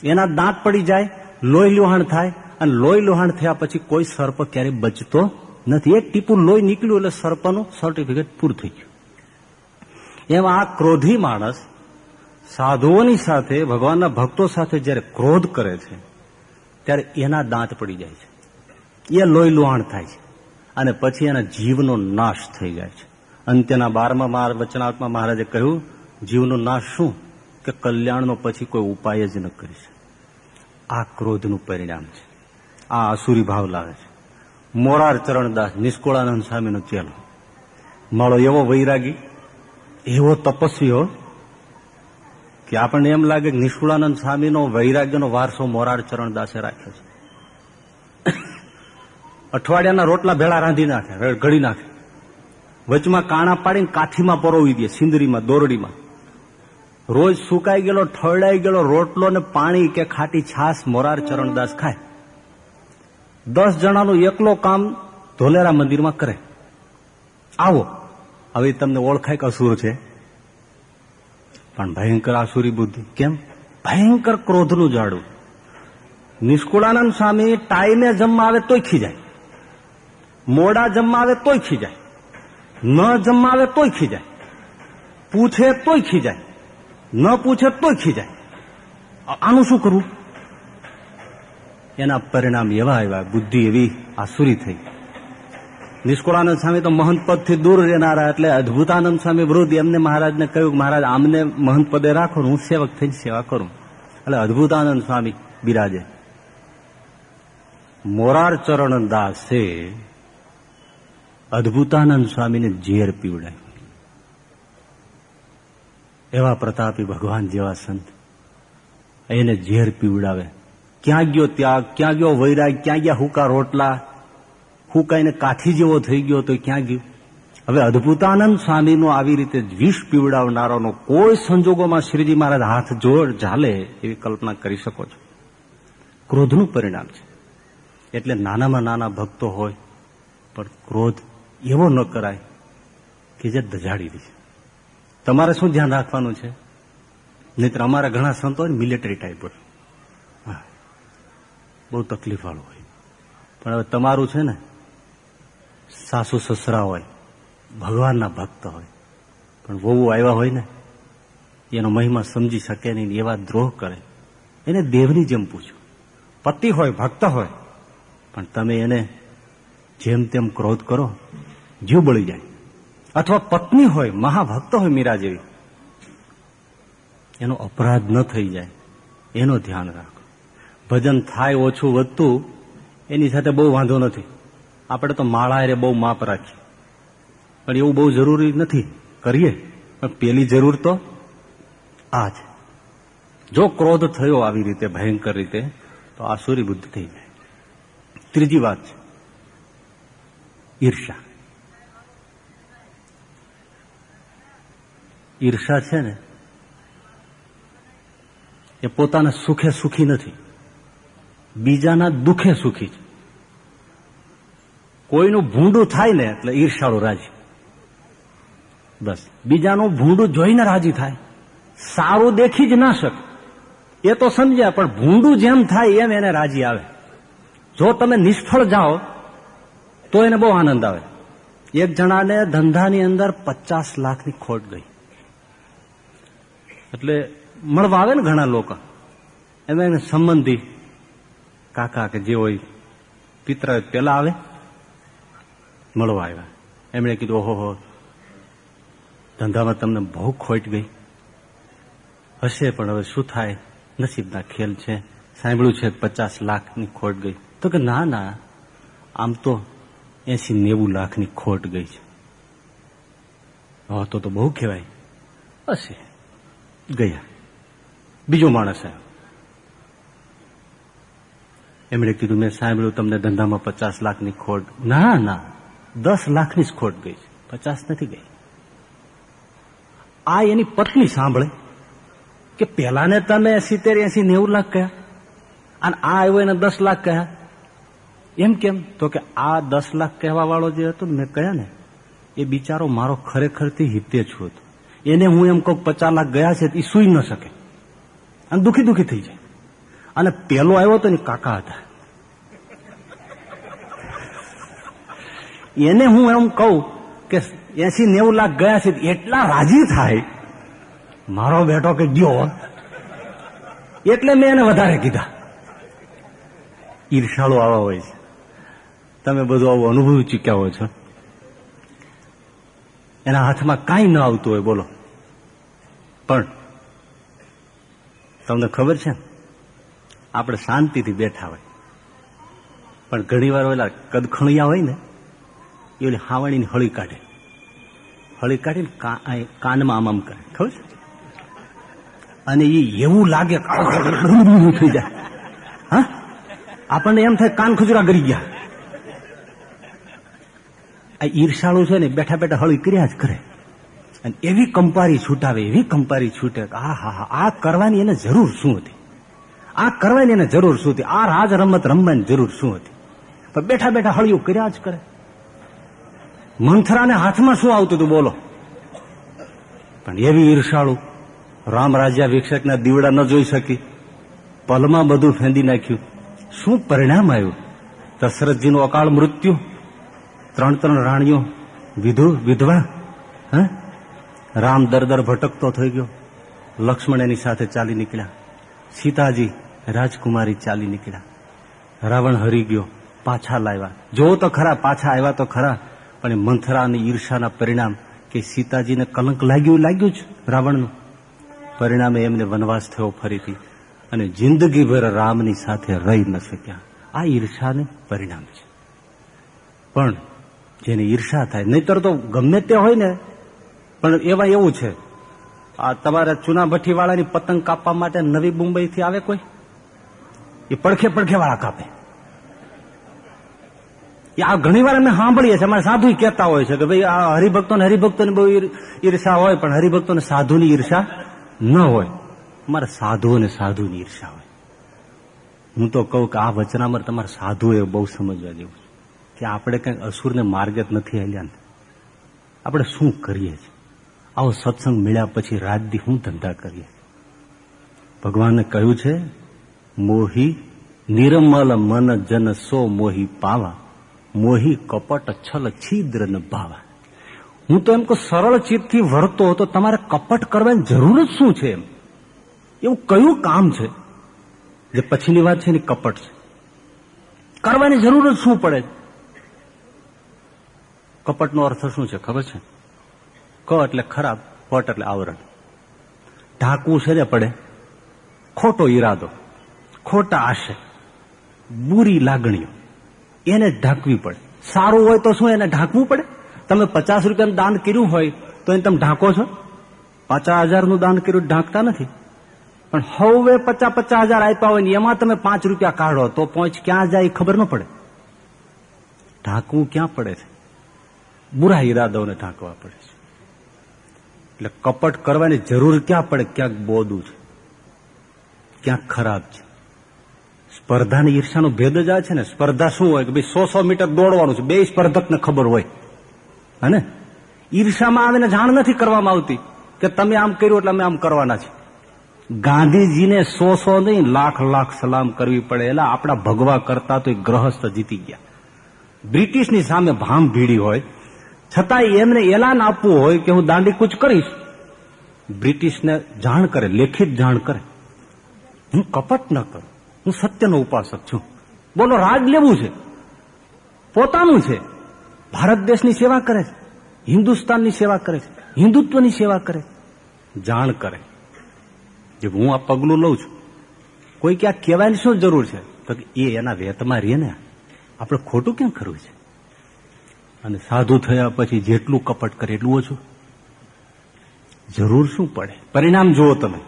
[SPEAKER 1] એના દાંત પડી જાય, લોહી લોહાણ થાય, અને લોહી લોહાણ થયા પછી કોઈ સર્પ ક્યારેય બચતો નથી. એક ટીપું લોહી નીકળ્યું એટલે સર્પનું સર્ટિફિકેટ પૂરું થઈ ગયું. એમાં આ ક્રોધી માણસ સાધુઓની સાથે, ભગવાનના ભક્તો સાથે જ્યારે ક્રોધ કરે છે, ત્યારે એના દાંત પડી જાય છે. એ લોહી લોહાણ થાય છે. અને પછી એના જીવનો નાશ થઈ જાય છે. અંત્યના બારમા વચનાત્મા મહારાજે કહ્યું, જીવનો નાશ શું કે કલ્યાણનો પછી કોઈ ઉપાય જ ન કરી શકે? આ ક્રોધનું પરિણામ છે. આ આસુરી ભાવ લાવે છે. મોરાર ચરણદાસ નિષ્કુળાનંદ સ્વામીનો ચેલો માળો એવો વૈરાગી, એવો તપસ્વી હો, કે આપણને એમ લાગે કે નિષ્કુળાનંદ સ્વામીનો વૈરાગ્યનો વારસો મોરાર ચરણદાસે રાખ્યો છે. અઠવાડિયાના રોટલા ભેળા રાંધી નાખે ઘડી નાખે. વચમાં કાણા પાડીને કાઠીમાં પરોવી દે, સિંદરીમાં, દોરડીમાં. રોજ સુકાઈ ગયેલો, ઠરડાઈ ગયેલો રોટલો ને પાણી કે ખાટી છાસ મોરાર ચરણદાસ ખાય. દસ જણાનું એકલો કામ ધોલેરા મંદિરમાં કરે. આવો, હવે તમને ઓળખાય કે અસુર છે. પણ ભયંકર આસુરી બુદ્ધિ, કેમ? ભયંકર ક્રોધનું જાડું. નિષ્કુળાનંદ સ્વામી ટાઈમે જમવા આવે તોય ખીજાય. મોડા જમવા આવે તોય ખીજાય. ન જમાવે તોય ખીજાય. પૂછે તોય ખીજાય. ન પૂછે તોય ખીજાય. આનું શું કરવું? એના પરિણામ એવા આવ્યા, બુદ્ધિ એવી આસુરી થઈ. નિષ્કુળાનંદ સ્વામી તો મહંત પદથી દૂર રહેનારા એટલે અદભુતાનંદ સ્વામી વૃદ્ધ એમને મહારાજને કહ્યું મહારાજ, આમને મહંત પદે રાખો હું સેવક થઈને સેવા કરું. એટલે અદભુતાનંદ સ્વામી બિરાજે. મોરાર ચરણ દાસે અદભુતાનંદ સ્વામીને ઝેર પીવડાય. એવા પ્રતાપી ભગવાન જેવા સંત એને ઝેર પીવડાવે. ક્યાં ગયો ત્યાગ? ક્યાં ગયો વૈરાગ? ક્યાં ગયા હુકા રોટલા? હુકાઈને કાઠી જેવો થઈ ગયો તો ક્યાં ગયું? હવે અદભુતાનંદ સ્વામીનો આવી રીતે વિષ પીવડાવનારાનો કોઈ સંજોગોમાં શ્રીજી મહારાજ હાથ જોડ ઝાલે એવી કલ્પના કરી શકો છો. ક્રોધનું પરિણામ છે. એટલે નાનામાં નાના ભક્તો હોય, પણ ક્રોધ એવો ન કરાય કે જે દજાડી દે તમારે શું ધ્યાન રાખવાનું છે? નહીતર અમારા ઘણા સંતો મિલિટરી ટાઈપ હોય. બહુ તકલીફ વાળું હોય. પણ હવે તમારું છે ને, સાસુ સસરા હોય, ભગવાનના ભક્ત હોય, પણ વહુ આવ્યા હોય ને, એનો મહિમા સમજી શકે નહીં એવા દ્રોહ કરે. એને દેવની જેમ પૂછો. પતિ હોય, ભક્ત હોય, પણ તમે એને જેમ તેમ ક્રોધ કરો જીવ બળી જાય. અથવા પત્ની હોય, મહાભક્ત હોય મીરા જેવી, એનો અપરાધ ન થઈ જાય. એનો ધ્યાન રાખો. ભજન થાય ઓછું વધતું, એની સાથે બહુ વાંધો નથી. આપણે તો માળા બહુ માપ રાખીએ. પણ એવું બહુ જરૂરી નથી. કરીએ. પણ પેલી જરૂર તો આ છે. જો ક્રોધ થયો આવી રીતે, ભયંકર રીતે, તો આસુરી બુદ્ધિ થઈ જાય. ત્રીજી વાત છે. ઈર્ષા ઈર્ષા છે ને, એ પોતાના સુખે સુખી નથી. બીજાના દુઃખે સુખી છે. કોઈનું ભૂંડું થાય ને એટલે ઈર્ષાળુ રાજી. બસ. બીજાનું ભૂંડું જોઈને રાજી થાય. સારું દેખી જ ના શકે. એ તો સમજ્યા, પણ ભૂંડું જેમ થાય એમ એને રાજી આવે. જો તમે નિષ્ફળ જાઓ, તો એને બહુ આનંદ આવે. એક જણાને ધંધાની અંદર પચાસ લાખની ખોટ ગઈ. એટલે મળવા આવે ને ઘણા લોકો. એમાં એને સંબંધી કાકા કે જે હોય પિત્ર પેલા આવે, મળવા આવ્યા. એમણે કીધું, ઓહો ધંધામાં તમને બહુ ખોટ ગઈ. હશે પણ હવે શું થાય? નસીબના ખેલ છે. સાંભળ્યું છે પચાસ લાખની ખોટ ગઈ. તો કે ના ના, આમ તો એસી નેવું લાખની ખોટ ગઈ છે. તો બહુ કહેવાય. હશે. ગયા. બીજો માણસ આવ્યો. એમણે કીધું, મેં સાંભળ્યું તમને ધંધામાં પચાસ લાખની ખોટ. ના ના. દસ લાખની જ ખોટ ગઈ છે. પચાસ નથી ગઈ. આ એની પત્ની સાંભળે કે પેલાને તમે સિત્તેર, એસી, નેવું લાખ કહ્યા અને આ આવ્યો એને દસ લાખ કહ્યા. એમ કેમ? તો કે આ દસ લાખ કહેવા વાળો જે હતો મેં કહ્યા ને, એ બિચારો મારો ખરેખરથી હિતે છું હતો. એને હું એમ કહું પચાસ લાખ ગયા છે એ સુઈ ન શકે. અને દુખી દુખી થઈ જાય. અને પેલો આવ્યો તો ને કાકા હતા. એને હું એમ કહું કે એસી નેવું લાખ ગયા છે એટલા રાજી થાય. મારો બેટો કે ગયો. એટલે મેં એને વધારે કીધા. ઈર્ષાળુ આવા હોય છે. તમે બધું આવું અનુભવી ચૂક્યા હોય છો. એના હાથમાં કાંઈ ન આવતું હોય, બોલો. પણ તમને ખબર છે, આપણે શાંતિથી બેઠા હોય. પણ ઘણી વાર ઓલા કદખણિયા હોય ને, એ ઓલી હાવણીની હળી કાઢે. હળી કાઢીને કાનમાં આમ આમ કરે. ખબર છે? અને એ એવું લાગે થઈ જાય. હા? આપણને એમ થાય કાન ખુજરા કરી ગયા. આ ઈર્ષાળુ છે ને બેઠા બેઠા હળી કર્યા જ કરે. અને એવી કંપારી છૂટાવે, એવી કંપારી છૂટે આ, હા હા, આ કરવાની એને જરૂર શું હતી? આ કરવાની એને જરૂર શું હતી? આ રાજ રમત રમવાની જરૂર શું હતી? પણ બેઠા બેઠા હળિયું કર્યા જ કરે. મંથરાને હાથમાં શું આવતું હતું બોલો? પણ એવી ઈર્ષાળુ રામ રાજ્યા વિક્ષકના દીવડા ન જોઈ શકી. પલમાં બધું ફેંદી નાખ્યું. શું પરિણામ આવ્યું? દશરથજીનું અકાળ મૃત્યુ? ત્રણ ત્રણ રાણીઓ, વિધુ, વિધવા, હ? રામ દર ભટકતો થઈ ગયો. લક્ષ્મણ એની સાથે ચાલી નીકળ્યા. સીતાજી રાજકુમારી ચાલી નીકળ્યા. રાવણ હરી ગયો, પાછા લાવ્યા. જો તો ખરા, પાછા આવ્યા તો ખરા, પણ મંથરા અને ઈર્ષાના પરિણામ કે સીતાજીને કલંક લાગ્યું લાગ્યું જ રાવણનું. પરિણામે એમને વનવાસ થયો ફરીથી અને જિંદગીભર રામની સાથે રહી ન શક્યા. આ ઈર્ષાને પરિણામ છે. પણ જેની ઈર્ષા થાય. નહીતર તો ગમે તે હોય ને, પણ એવા એવું છે. આ તમારા ચુના ભઠ્ઠી વાળાની પતંગ કાપવા માટે નવી મુંબઈથી આવે કોઈ? એ પડખે પડખે વાળા કાપે. આ ઘણી વાર અમે સાંભળીએ છીએ. અમારે સાધુ કહેતા હોય છે કે ભાઈ, આ હરિભક્તોને હરિભક્તોની બહુ ઈર્ષા હોય, પણ હરિભક્તોને સાધુની ઈર્ષા ન હોય. અમારે સાધુઓને સાધુની ઈર્ષા હોય. હું તો કહું કે આ વચનામાં તમારે સાધુએ બહુ સમજવા જેવું કે આપણે કંઈક અસુરને માર્ગે જ નથી આવ્યા આપણે શું કરીએ છીએ? આવો સત્સંગ મળ્યા પછી રાજદી શું ધંધા કરીએ. ભગવાને કહ્યું છે, મોહી નિર્મલ મન જન સો મોહી પાવા, મોહી કપટ છલ છિદ્ર ભાવા. હું તો એમ કહું, સરળ ચિત્તથી વર્તો તો તમારે કપટ કરવાની જરૂર જ શું છે એમ? એવું કયું કામ છે? જે પછીની વાત છે ને, કપટ છે. કરવાની જરૂર જ શું પડે? કપટનો અર્થ શું છે? ખબર છે? ક એટલે ખરાબ પટ એટલે આવરણ. ઢાંકવું છે ને પડે? ખોટો ઈરાદો. ખોટા આશય. બુરી લાગણીઓ. એને ઢાંકવી પડે. સારું હોય તો શું એને ઢાંકવું પડે? તમે પચાસ રૂપિયાનું દાન કર્યું હોય તો એને તમે ઢાંકો છો? પચાસ હજારનું દાન કર્યું ઢાંકતા નથી. પણ હવે પચાસ પચાસ હજાર આપ્યા હોય ને એમાં તમે પાંચ રૂપિયા કાઢો તો પહોંચ ક્યાં જાય ખબર ન પડે. ઢાંકવું ક્યાં પડે છે? બુરા ઈરાદાઓને ઢાંકવા પડે છે. એટલે કપટ કરવાની જરૂર ક્યાં પડે? ક્યાંક બોદું છે. ક્યાંક ખરાબ છે. સ્પર્ધાની ઈર્ષાનો ભેદ જ આ છે ને. સ્પર્ધા શું હોય કે ભાઈ સો સો મીટર દોડવાનું છે. બે સ્પર્ધકને ખબર હોય. હને? ઈર્ષામાં આવીને જાણ નથી કરવામાં આવતી કે તમે આમ કર્યું એટલે અમે આમ કરવાના છે. ગાંધીજીને સો સો નહીં, લાખ લાખ સલામ કરવી પડે એટલે આપણા ભગવા કરતા તો ગ્રહસ્થ જીતી ગયા. બ્રિટિશની સામે ભામ ભીડી હોય છતાં એમને એલાન આપવું હોય કે હું દાંડી કૂચ કરીશ, બ્રિટિશને જાણ કરે, લેખિત જાણ કરે. હું કપટ ન કરું. હું સત્યનો ઉપાસક છું. બોલો રાજ લેવું છે? પોતાનું છે. ભારત દેશની સેવા કરે છે. હિન્દુસ્તાનની સેવા કરે છે. હિન્દુત્વની સેવા કરે જાણ કરે. જે હું આ પગલું લઉં છું. કોઈ ક્યાં કહેવાની શું જરૂર છે? તો એ એના વેતમાં રહે ને આપણે ખોટું કેમ કરવું છે? અને સાધુ થયા પછી જેટલું કપટ કરે એટલું ઓછું. જરૂર શું પડે? પરિણામ જુઓ તમે.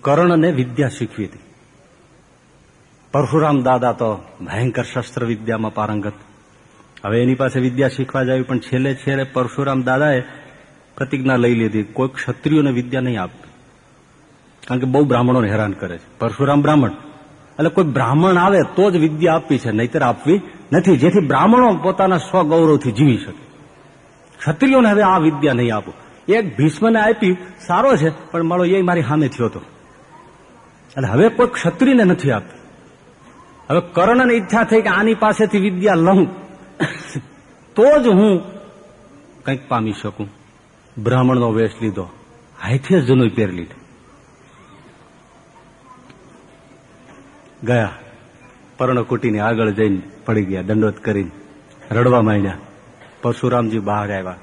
[SPEAKER 2] કર્ણને વિદ્યા શીખવી હતી. પરશુરામ દાદા તો ભયંકર શસ્ત્ર વિદ્યામાં પારંગત. હવે એની પાસે વિદ્યા શીખવા જાય પણ છેલ્લે છેલ્લે પરશુરામ દાદાએ પ્રતિજ્ઞા લઈ લીધી. કોઈ ક્ષત્રિયોને વિદ્યા નહીં આપવી કારણ કે બહુ બ્રાહ્મણોને હેરાન કરે છે. પરશુરામ બ્રાહ્મણ. એટલે કોઈ બ્રાહ્મણ આવે તો જ વિદ્યા આપવી છે, નહીતર આપવી નથી, જેથી બ્રાહ્મણો પોતાના સ્વગૌરવથી જીવી શકે. ક્ષત્રિયોને હવે આ વિદ્યા નહીં આપો. એક ભીષ્મને આપી, સારો છે, પણ મારો એ મારી સામે થયો હતો એટલે હવે કોઈ ક્ષત્રિયને નથી આપતી. હવે કર્ણને ઈચ્છા થઈ કે આની પાસેથી વિદ્યા લઉં. તો જ હું કંઈક પામી શકું. બ્રાહ્મણનો વેશ લીધો. હાથે જનોઈ પહેર લીધી. ગયા. પર્ણકુટીની આગળ જઈને પડી ગયા, દંડોત કરીને રડવા માંડ્યા. પરશુરામજી બહાર આવ્યા.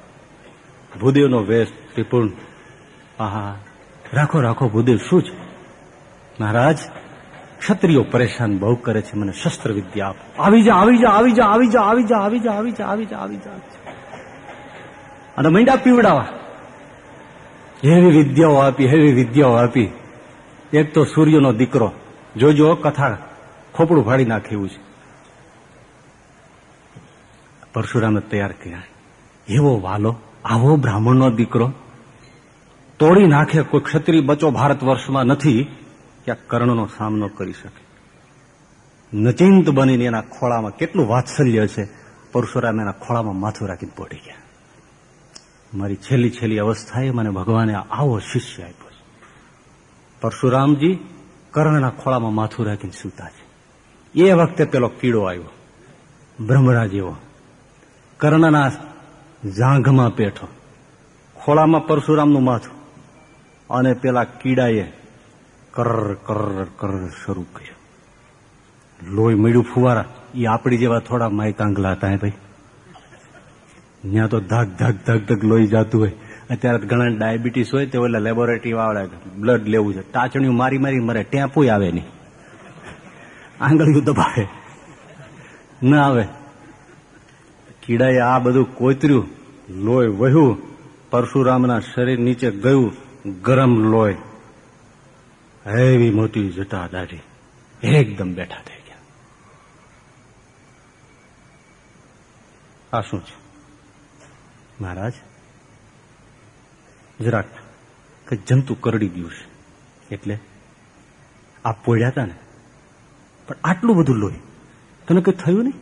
[SPEAKER 2] ભૂદેવનો વેશ ત્રિપુર્ણ આહા, રાખો રાખો ભૂદેવ, શું છે? મહારાજ, ક્ષત્રિયો પરેશાન બહુ કરે છે, મને શસ્ત્ર વિદ્યા આપો. આવી જા આવી જા આવી જા આવી જા આવી જા આવી જા આવી જા આવી જા આવી જા અને મીંડા પીવડાવા. એવી વિદ્યાઓ આપી એવી વિદ્યાઓ આપી. એક તો સૂર્યનો દીકરો, જોજો, કથા ખોપડું ફાડી નાખે એવું છે. પરશુરામે તૈયાર કર્યા. એવો વાલો, આવો બ્રાહ્મણનો દીકરો. તોડી નાખે કોઈ ક્ષત્રિય બચો ભારત વર્ષમાં નથી કે આ કર્ણનો સામનો કરી શકે. નચિંત બનીને એના ખોળામાં કેટલું વાત્સલ્ય છે. પરશુરામ એના ખોળામાં માથું રાખીને પડી ગયા. મારી છેલ્લી છેલ્લી અવસ્થાએ મને ભગવાને આવો શિષ્ય આપ્યો છે. પરશુરામજી કર્ણના ખોળામાં માથું રાખીને સૂતા છે. એ વખતે પેલો કીડો આવ્યો. બ્રહ્મરાજ એવો કર્ણના જાંઘમાં પેઠો ખોળામાં પરશુરામનું માથું. અને પેલા કીડાએ કર કર કર શરૂ કર્યું. લોહી મળ્યું ફુવારા. એ આપણી જેવા થોડા માયકાંગલા હતા હે ભાઈ. ત્યાં તો ધક ધક ધક ધક લોહી જતું હોય. અત્યારે ઘણા ડાયાબિટીસ હોય તે ઓલા લેબોરેટરી વાળા બ્લડ લેવું છે. ટાચણીઓ મારી મારી મરે ટેપુય આવે નહીં. આંગળીઓ દબાવે. ના આવે. કીડાએ આ બધું કોતર્યું, લોહી વહ્યું, પરશુરામના શરીર નીચે ગયું, ગરમ લોહી. એવી મોટી જટા દાઢી એકદમ બેઠા થઈ ગયા. આ શું છે? મહારાજ જરાક કે જંતુ કરડી ગયું છે. એટલે આ પોડ્યા હતા ને? પણ આટલું બધું લોહી, તને કઈ થયું નહીં?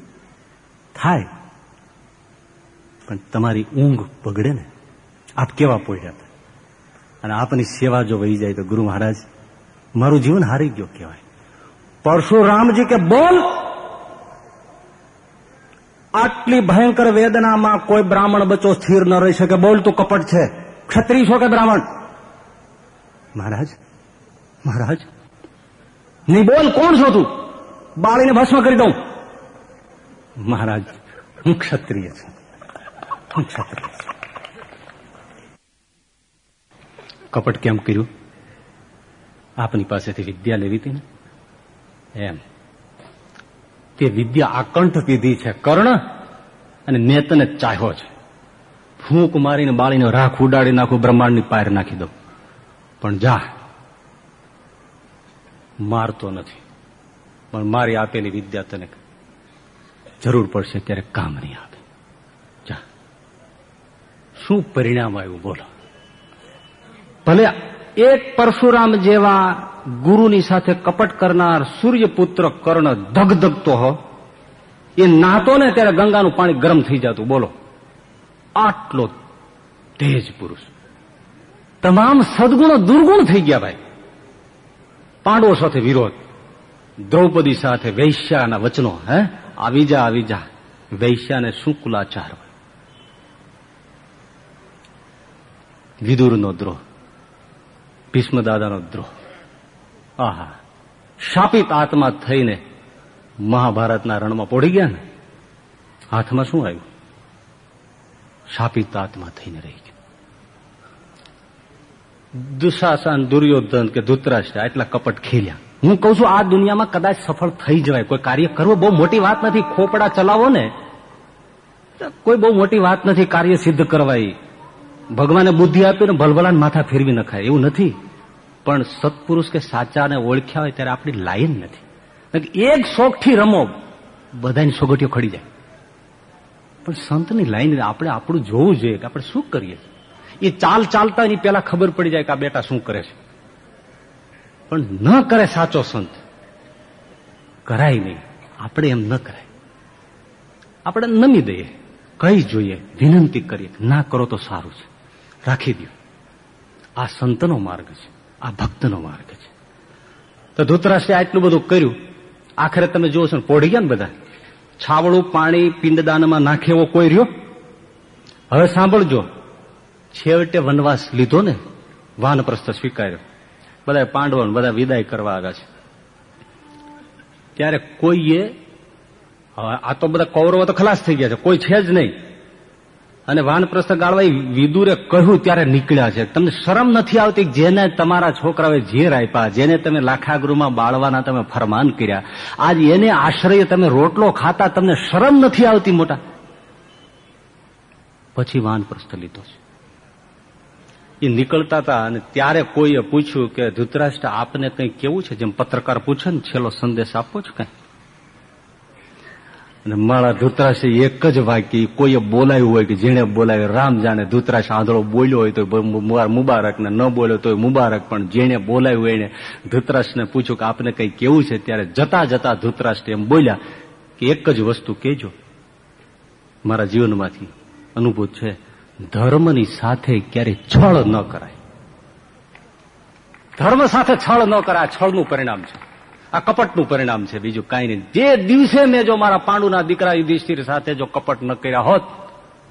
[SPEAKER 2] થાય. પણ તમારી ઊંઘ બગડે ને, આપ કેવા પોડ્યા હતા? અને આપની સેવા જો વહી જાય તો ગુરુ મહારાજ, મારું જીવન હારી ગયો કહેવાય. પરશુરામજી કે બોલ, આટલી ભયંકર વેદનામાં કોઈ બ્રાહ્મણ બચ્ચો સ્થિર ન રહી શકે. બોલ, તું કપટ છે. ક્ષત્રિય છો કે બ્રાહ્મણ? મહારાજ મહારાજ નહીં બોલ કોણ છો તું? બાળીને ભસ્મ કરી દઉં. મહારાજ, હું ક્ષત્રિય છું. કપટ કેમ કર્યું? આપની પાસેથી વિદ્યા લેવી હતી ને? એમ. તે વિદ્યા આકંઠ પીધી છે, કર્ણ અને નેતને તને ચાહ્યો છે. ફૂંક મારીને બાળીને રાખ ઉડાડી નાખું, બ્રહ્માંડની પાર નાખી દઉં. પણ જા. મારતો નથી. પણ મારી આપેલી વિદ્યા તને જરૂર પડશે ત્યારે કામ નહીં આવે. શું પરિણામ આવ્યું? બોલો. ભલે એક પરશુરામ જેવા ગુરુની સાથે કપટ કરનાર સૂર્યપુત્ર કર્ણ ધગધગતો હો. એ નાતો ને ત્યારે ગંગાનું પાણી ગરમ થઈ જતું. બોલો. આટલો તેજ પુરુષ. તમામ સદગુણો દુર્ગુણ થઈ ગયા ભાઈ. પાંડવો સાથે વિરોધ. દ્રૌપદી સાથે વૈશ્યાના વચનો હે? આવી જા આવી જા. વૈશ્યાને શું કુલાચાર. વિદુરનો દ્રોહ ભીષ્મ દાદાનો દ્રોહ આહા શાપિત આત્મા થઈને મહાભારતના રણમાં પોડી ગયા ને હાથમાં શું આવ્યું શાપિત આત્મા થઈને રહી ગયું દુશાસન દુર્યોધન કે ધૂતરાષ્ટ્ર એટલા કપટ ખેલ્યા હું કઉ છું આ દુનિયામાં કદાચ સફળ થઈ જવાય કોઈ કાર્ય કરવું બહુ મોટી વાત નથી ખોપડા ચલાવો ને કોઈ બહુ મોટી વાત નથી કાર્ય સિદ્ધ કરવાય ભગવાને બુદ્ધિ આપી ને ભલભલાને માથા ફેરવી નખાય. એવું નથી.
[SPEAKER 1] પણ સત્પુરુષ કે સાચાને ઓળખ્યા હોય ત્યારે આપણી લાઈન નથી. એક શોખથી રમો, બધાની સોગટીઓ ખડી જાય. પણ સંતની લાઈન આપણે આપણું જોવું જોઈએ કે આપણે શું કરીએ એ ચાલ ચાલતા એની પેલા ખબર પડી જાય કે આ બેટા શું કરે છે. પણ ન કરે સાચો સંત, કરાય નહીં. આપણે એમ ન કરાય. આપણે નમી દઈએ, કઈ જોઈએ, વિનંતી કરીએ ના કરો તો સારું છે. રાખી દો આ સંતનો માર્ગ છે, આ ભક્તનો માર્ગ છે. તો ધૂતરાષ્ટ્રે આટલું બધું કર્યું. આખરે તમે જુઓ છો પોઢી ગયા ને બધા. છાવડું પાણી પિંડદાનમાં નાખે એવો કોઈ રહ્યો? હવે સાંભળજો. છેવટે વનવાસ લીધો ને, વાનપ્રસ્થ સ્વીકાર્યો. બધા પાંડવો બધા વિદાય કરવા આવ્યા છે. ત્યારે કોઈએ આ તો બધા કૌરવો તો ખલાસ થઈ ગયા છે, કોઈ છે જ નહીં. અને વાનપ્રસ્થ ગાળવા વિદુરે કહ્યું ત્યારે નીકળ્યા છે, તમને શરમ નથી આવતી જેને તમારા છોકરાઓએ ઝેર આપ્યા, જેને તમે લાખાગૃહમાં બાળવાના તમે ફરમાન કર્યા? આજ એને આશ્રય તમે રોટલો ખાતા તમને શરમ નથી આવતી મોટા? પછી વાનપ્રસ્થ લીધો છે. એ નીકળતા હતા અને ત્યારે કોઈએ પૂછ્યું કે, ધૃતરાષ્ટ્ર, આપને કંઈ કેવું છે? જેમ પત્રકાર પૂછે ને, છેલ્લો સંદેશ આપો છો કઈ? અને મારા ધૂતરાશે એક જ વાક્ય કોઈએ બોલાયું હોય કે જેણે બોલાવ્યું, રામ જાણે ધૂતરાશ આંધળો બોલ્યો હોય તો મુબારક ને ન બોલ્યો તો મુબારક, પણ જેણે બોલાયું એને ધૂતરાશને પૂછ્યું કે આપને કઈ કેવું છે? ત્યારે જતા જતા ધૂતરાષ્ટ્ર એમ બોલ્યા કે એક જ વસ્તુ કેજો મારા જીવનમાંથી અનુભૂત છે, ધર્મની સાથે ક્યારેય છળ ન કરાય. ધર્મ સાથે છળ ન કરાય છળનું પરિણામ છે. આ કપટનું પરિણામ છે બીજું કાંઈ નહીં. જે દિવસે મેં જો મારા પાંડુના દીકરા યુધિષ્ઠિર સાથે જો કપટ ન કર્યા હોત,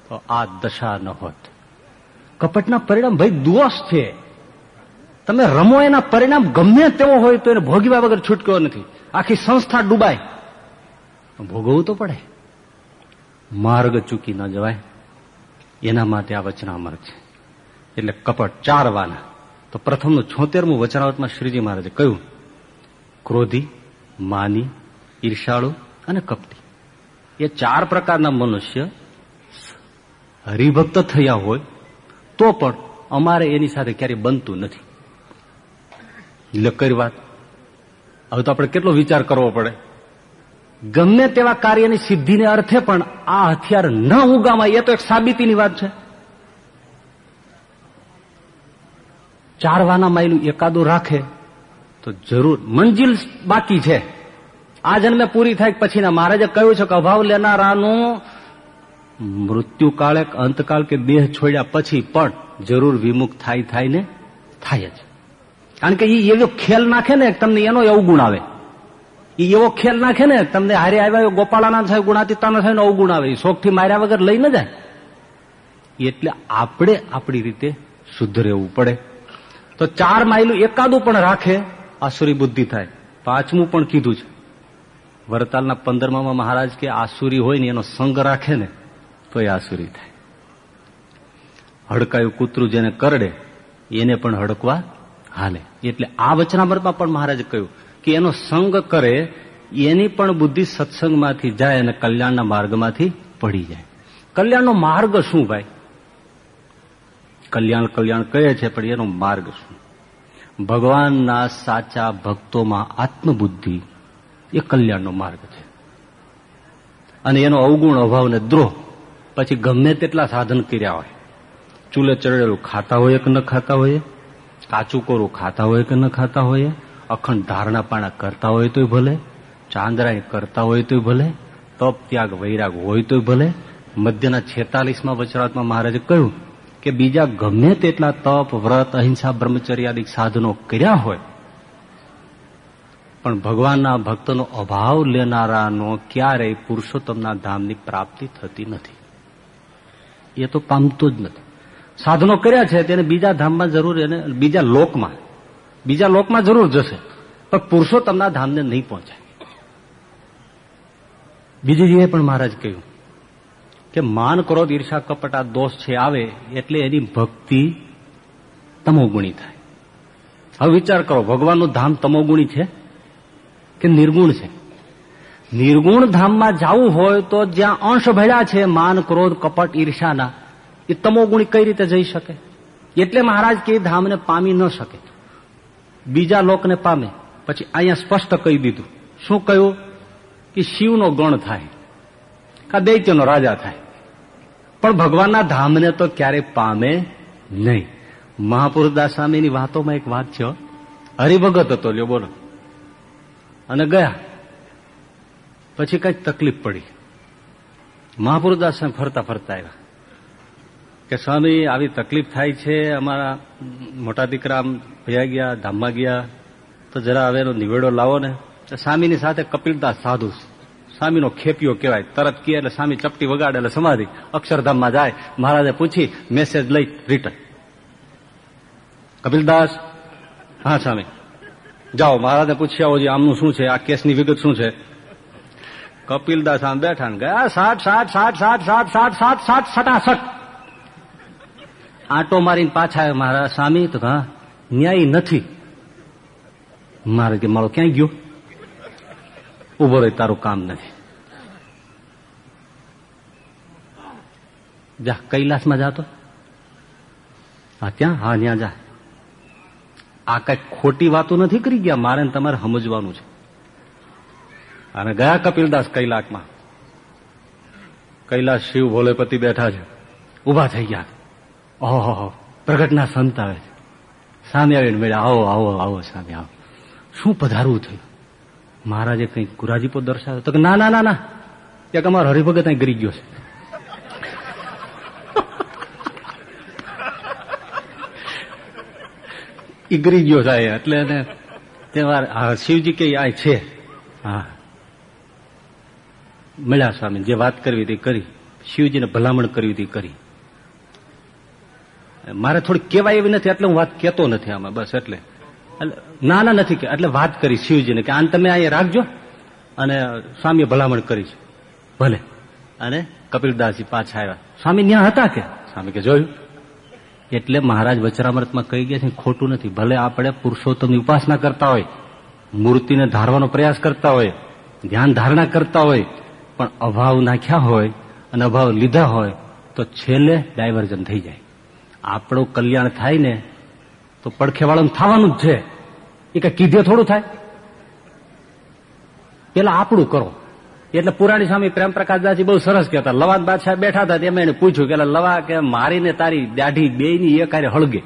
[SPEAKER 1] તો આ દશા ન હોત. કપટના પરિણામ ભાઈ દોષ છે. તમે રમો એના પરિણામ ગમે તેવો હોય તો એને ભોગવ્યા વગર છૂટક્યો નથી. આખી સંસ્થા ડૂબાય. ભોગવવું તો પડે. માર્ગ ચૂકી ન જવાય. એના માટે આ વચનામર્ગ છે. એટલે કપટ ચાર વાના તો પ્રથમનું છોતેરમું વચનાવતમાં શ્રીજી મહારાજે કહ્યું ક્રોધી, માની, ઈર્ષાળુ અને કપટી. એ ચાર પ્રકારના મનુષ્ય હરિભક્ત થયા હોય તો પણ અમારે એની સાથે ક્યારેય બનતું નથી. એટલે વાત. હવે તો આપણે કેટલો વિચાર કરવો પડે. ગમે તેવા કાર્યની સિદ્ધિને અર્થે પણ આ હથિયાર ન ઉગામાં એ તો એક સાબિતીની વાત છે. ચાર વાના માયલું એકાદું રાખે તો જરૂર મંજિલ બાકી છે. આ જન્મે પૂરી થાય પછીના મહારાજે કહ્યું છે કે અભાવ લેનારાનું મૃત્યુકાળે અંતકાળ કે દેહ છોડ્યા પછી પણ જરૂર વિમુખ થાય થાય ને થાય જ. કારણ કે એ એવો ખેલ નાખે ને તમને એનો અવગુણ આવે. એ એવો ખેલ નાખે ને તમને હારે આવ્યા ગોપાળાના થાય, ગુણાતીતાના થાય ને અવગુણ આવે. શોખથી માર્યા વગર લઈ ન જાય. એટલે આપણે આપણી રીતે શુદ્ધ રહેવું પડે. તો ચાર માઇલું એકાદું પણ રાખે. આસુરી બુદ્ધિ થાય. પાંચમું પણ કીધું છે. વરતાલના પંદરમા મહારાજ કે આસુરી હોય ને એનો સંગ રાખે ને, તો એ આસુરી થાય. હડકાયું કૂતરું જેને કરડે, એને પણ હડકવા હાલે. એટલે આ વચનામૃતમાં પણ મહારાજે કહ્યું કે એનો સંગ કરે, એની પણ બુદ્ધિ સત્સંગમાંથી જાય અને કલ્યાણના માર્ગમાંથી પડી જાય. કલ્યાણનો માર્ગ શું ભાઈ? કલ્યાણ કલ્યાણ કહે છે, પણ એનો માર્ગ શું? ભગવાનના સાચા ભક્તોમાં આત્મબુદ્ધિ એ કલ્યાણનો માર્ગ છે. અને એનો અવગુણ અભાવ ને દ્રોહ પછી ગમે તેટલા સાધન કર્યા હોય. ચૂલે ચડેલું ખાતા હોય કે ન ખાતા હોય, કાચું કોરું ખાતા હોય કે ન ખાતા હોય, અખંડ ધારણા પાણા કરતા હોય તોય ભલે ચાંદરાય કરતા હોય તોય ભલે, તપ ત્યાગ વૈરાગ હોય તોય ભલે. મધ્યના છેતાલીસમાં વચરાતમાં મહારાજે કહ્યું કે બીજા ગમે તેટલા તપ, વ્રત, અહિંસા બ્રહ્મચર્યાદિક સાધનો કર્યા હોય, પણ ભગવાનના ભક્તનો અભાવ લેનારાનો ક્યારેય પુરુષોત્તમના ધામની પ્રાપ્તિ થતી નથી. એ તો પામતો જ નથી. સાધનો કર્યા છે, તેને બીજા ધામમાં જરૂર એને, બીજા લોકમાં બીજા લોકમાં જરૂર જશે, પણ પુરુષોત્તમના ધામને નહીં પહોંચાય. બીજી જગ્યાએ પણ મહારાજ કહ્યું કે માન ક્રોધ ઈર્ષા કપટ આ દોષ છે, આવે એટલે એની ભક્તિ તમોગુણી થાય. હવે વિચાર કરો, ભગવાનનું ધામ તમોગુણી છે કે નિર્ગુણ છે? નિર્ગુણ ધામમાં જવું હોય તો જ્યાં અંશ ભર્યા છે, માન, ક્રોધ, કપટ, ઈર્ષાના, એ તમોગુણી કઈ રીતે જઈ શકે? એટલે મહારાજ કે ધામને પામી ન શકે. બીજા લોકને પામે, પછી અહીંયા સ્પષ્ટ કહી દીધું. શું કહ્યું? કે શિવનો ગણ થાય, કા દૈત્યનો રાજા થાય. પણ ભગવાનના ધામને તો ક્યારેય પામે નહીં. મહાપુરુષદાસ સ્વામીની વાતોમાં એક વાત છે હરિભગત હતો લ્યો, બોલો. અને ગયા. પછી કઈ તકલીફ પડી. મહાપુરુષદાસ સ્વામી ફરતા ફરતા આવ્યા. કે સ્વામી, આવી તકલીફ થાય છે, અમારા મોટા દીકરા ભયા ગયા, ધામમાં ગયા, તો જરા હવે એનો નિવેડો લાવો ને. સ્વામીની સાથે કપિલદાસ સાધુ સ્વામીનો ખેપિયો કહેવાય. તરત કહે એટલે સ્વામી ચપટી વગાડે એટલે સમાધિ. અક્ષરધામમાં જાય. મહારાજે પૂછી મેસેજ લઈ રિટર્ન કપિલદાસ? હા સ્વામી જાઓ, મહારાજે પૂછી, આવો આમનું શું છે? આ કેસની વિગત શું છે? કપિલદાસ આમ બેઠા ને ગયા સાઠ સાઠ સાઠ સાઠ સાઠ સાઠ સાઠ સાઠ સટાસઠ આટો મારીને પાછા મારા સ્વામી તો હા, ન્યાય નથી. મારે કે, મારો ક્યાં ગયો? ઊભો રહી, તારું કામ નથી. જા કૈલાસમાં જાતો હા ત્યાં હા ત્યાં જા. આ કઈ ખોટી વાતો નથી કરી ગયા? મારે તમારે સમજવાનું છે. અને ગયા કપિલદાસ કૈલાકમાં? કૈલાસ શિવ ભોલેપતિ બેઠા છે. ઊભા થઈ ગયા ઓહો પ્રગટના સંત આવે છે. સામે આવીને મેળા આવો આવો આવો, સામે આવો. શું પધારવું થયું? મહારાજે કઈ ગુરાજીપો દર્શાવ્યો. તો કે ના ના ના ના. એક અમારો હરિભગત અહીં ગરી ગયો છે. એ ગરી ગયો થાય એટલે એને તહેવાર શિવજી કે આ છે. હા. મળ્યા સ્વામી, જે વાત કરવી હતી કરી. શિવજીને ભલામણ કરવી હતી કરી. મારે થોડી કેવાય એવી નથી, એટલે હું વાત કેતો નથી આમાં, બસ એટલે. ના ના નથી કે, એટલે વાત કરી શિવજીને કે આને તમે અહીંયા રાખજો અને સ્વામીએ ભલામણ કરી છે. ભલે. અને કપિલદાસજી પાછા આવ્યા. સ્વામી ત્યાં હતા કે? સ્વામી કે જોયું. એટલે મહારાજ વચરામૃતમાં કહી ગયા છે ખોટું નથી ભલે આપણે પુરુષોત્તમની ઉપાસના કરતા હોય મૂર્તિને ધારવાનો પ્રયાસ કરતા હોય ધ્યાન ધારણા કરતા હોય પણ અભાવ નાખ્યા હોય અને અભાવ લીધા હોય તો છેલ્લે ડાયવર્ઝન થઈ જાય. આપણું કલ્યાણ થાય ને તો પડખેવાળાનું થવાનું જ છે. એ કઈ કીધે થોડું થાય? પેલા આપણું કરો. એટલે પુરાણી સ્વામી પ્રેમ પ્રકાશદાસજી બહુ સરસ કહેતા. લવાદ બાદશાહ બેઠા હતા તેમાં એને પૂછ્યું કે લવા કે મારીને તારી દાઢી બે ની એક હારે હળગે?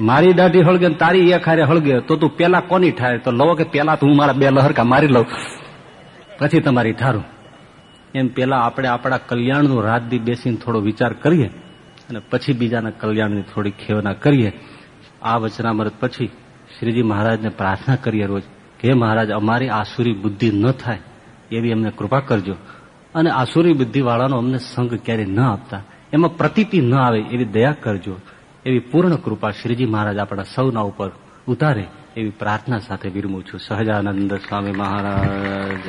[SPEAKER 1] મારી દાઢી હળગે તારી એક હારે હળગે? તો તું પેલા કોની થાય તો લવો કે પેલા તું મારા બે લહરકા મારી લઉં. પછી તમારી ઠારું. એમ પેલા આપણે આપણા કલ્યાણનું રાત દી બેસીને થોડો વિચાર કરીએ અને પછી બીજાના કલ્યાણની થોડી ખેવના કરીએ. આ વચનામૃત પછી શ્રીજી મહારાજને પ્રાર્થના કરીએ રોજ. કે મહારાજ, અમારી આસુરી બુદ્ધિ ન થાય એવી અમને કૃપા કરજો. અને આસુરી બુદ્ધિ વાળાનો અમને સંગ ક્યારેય ન આપતા. એમાં પ્રતીતિ ન આવે એવી દયા કરજો. એવી પૂર્ણ કૃપા શ્રીજી મહારાજ આપણા સૌના ઉપર ઉતારે એવી પ્રાર્થના સાથે વિરમું છું. સહજાનંદ સ્વામી મહારાજ.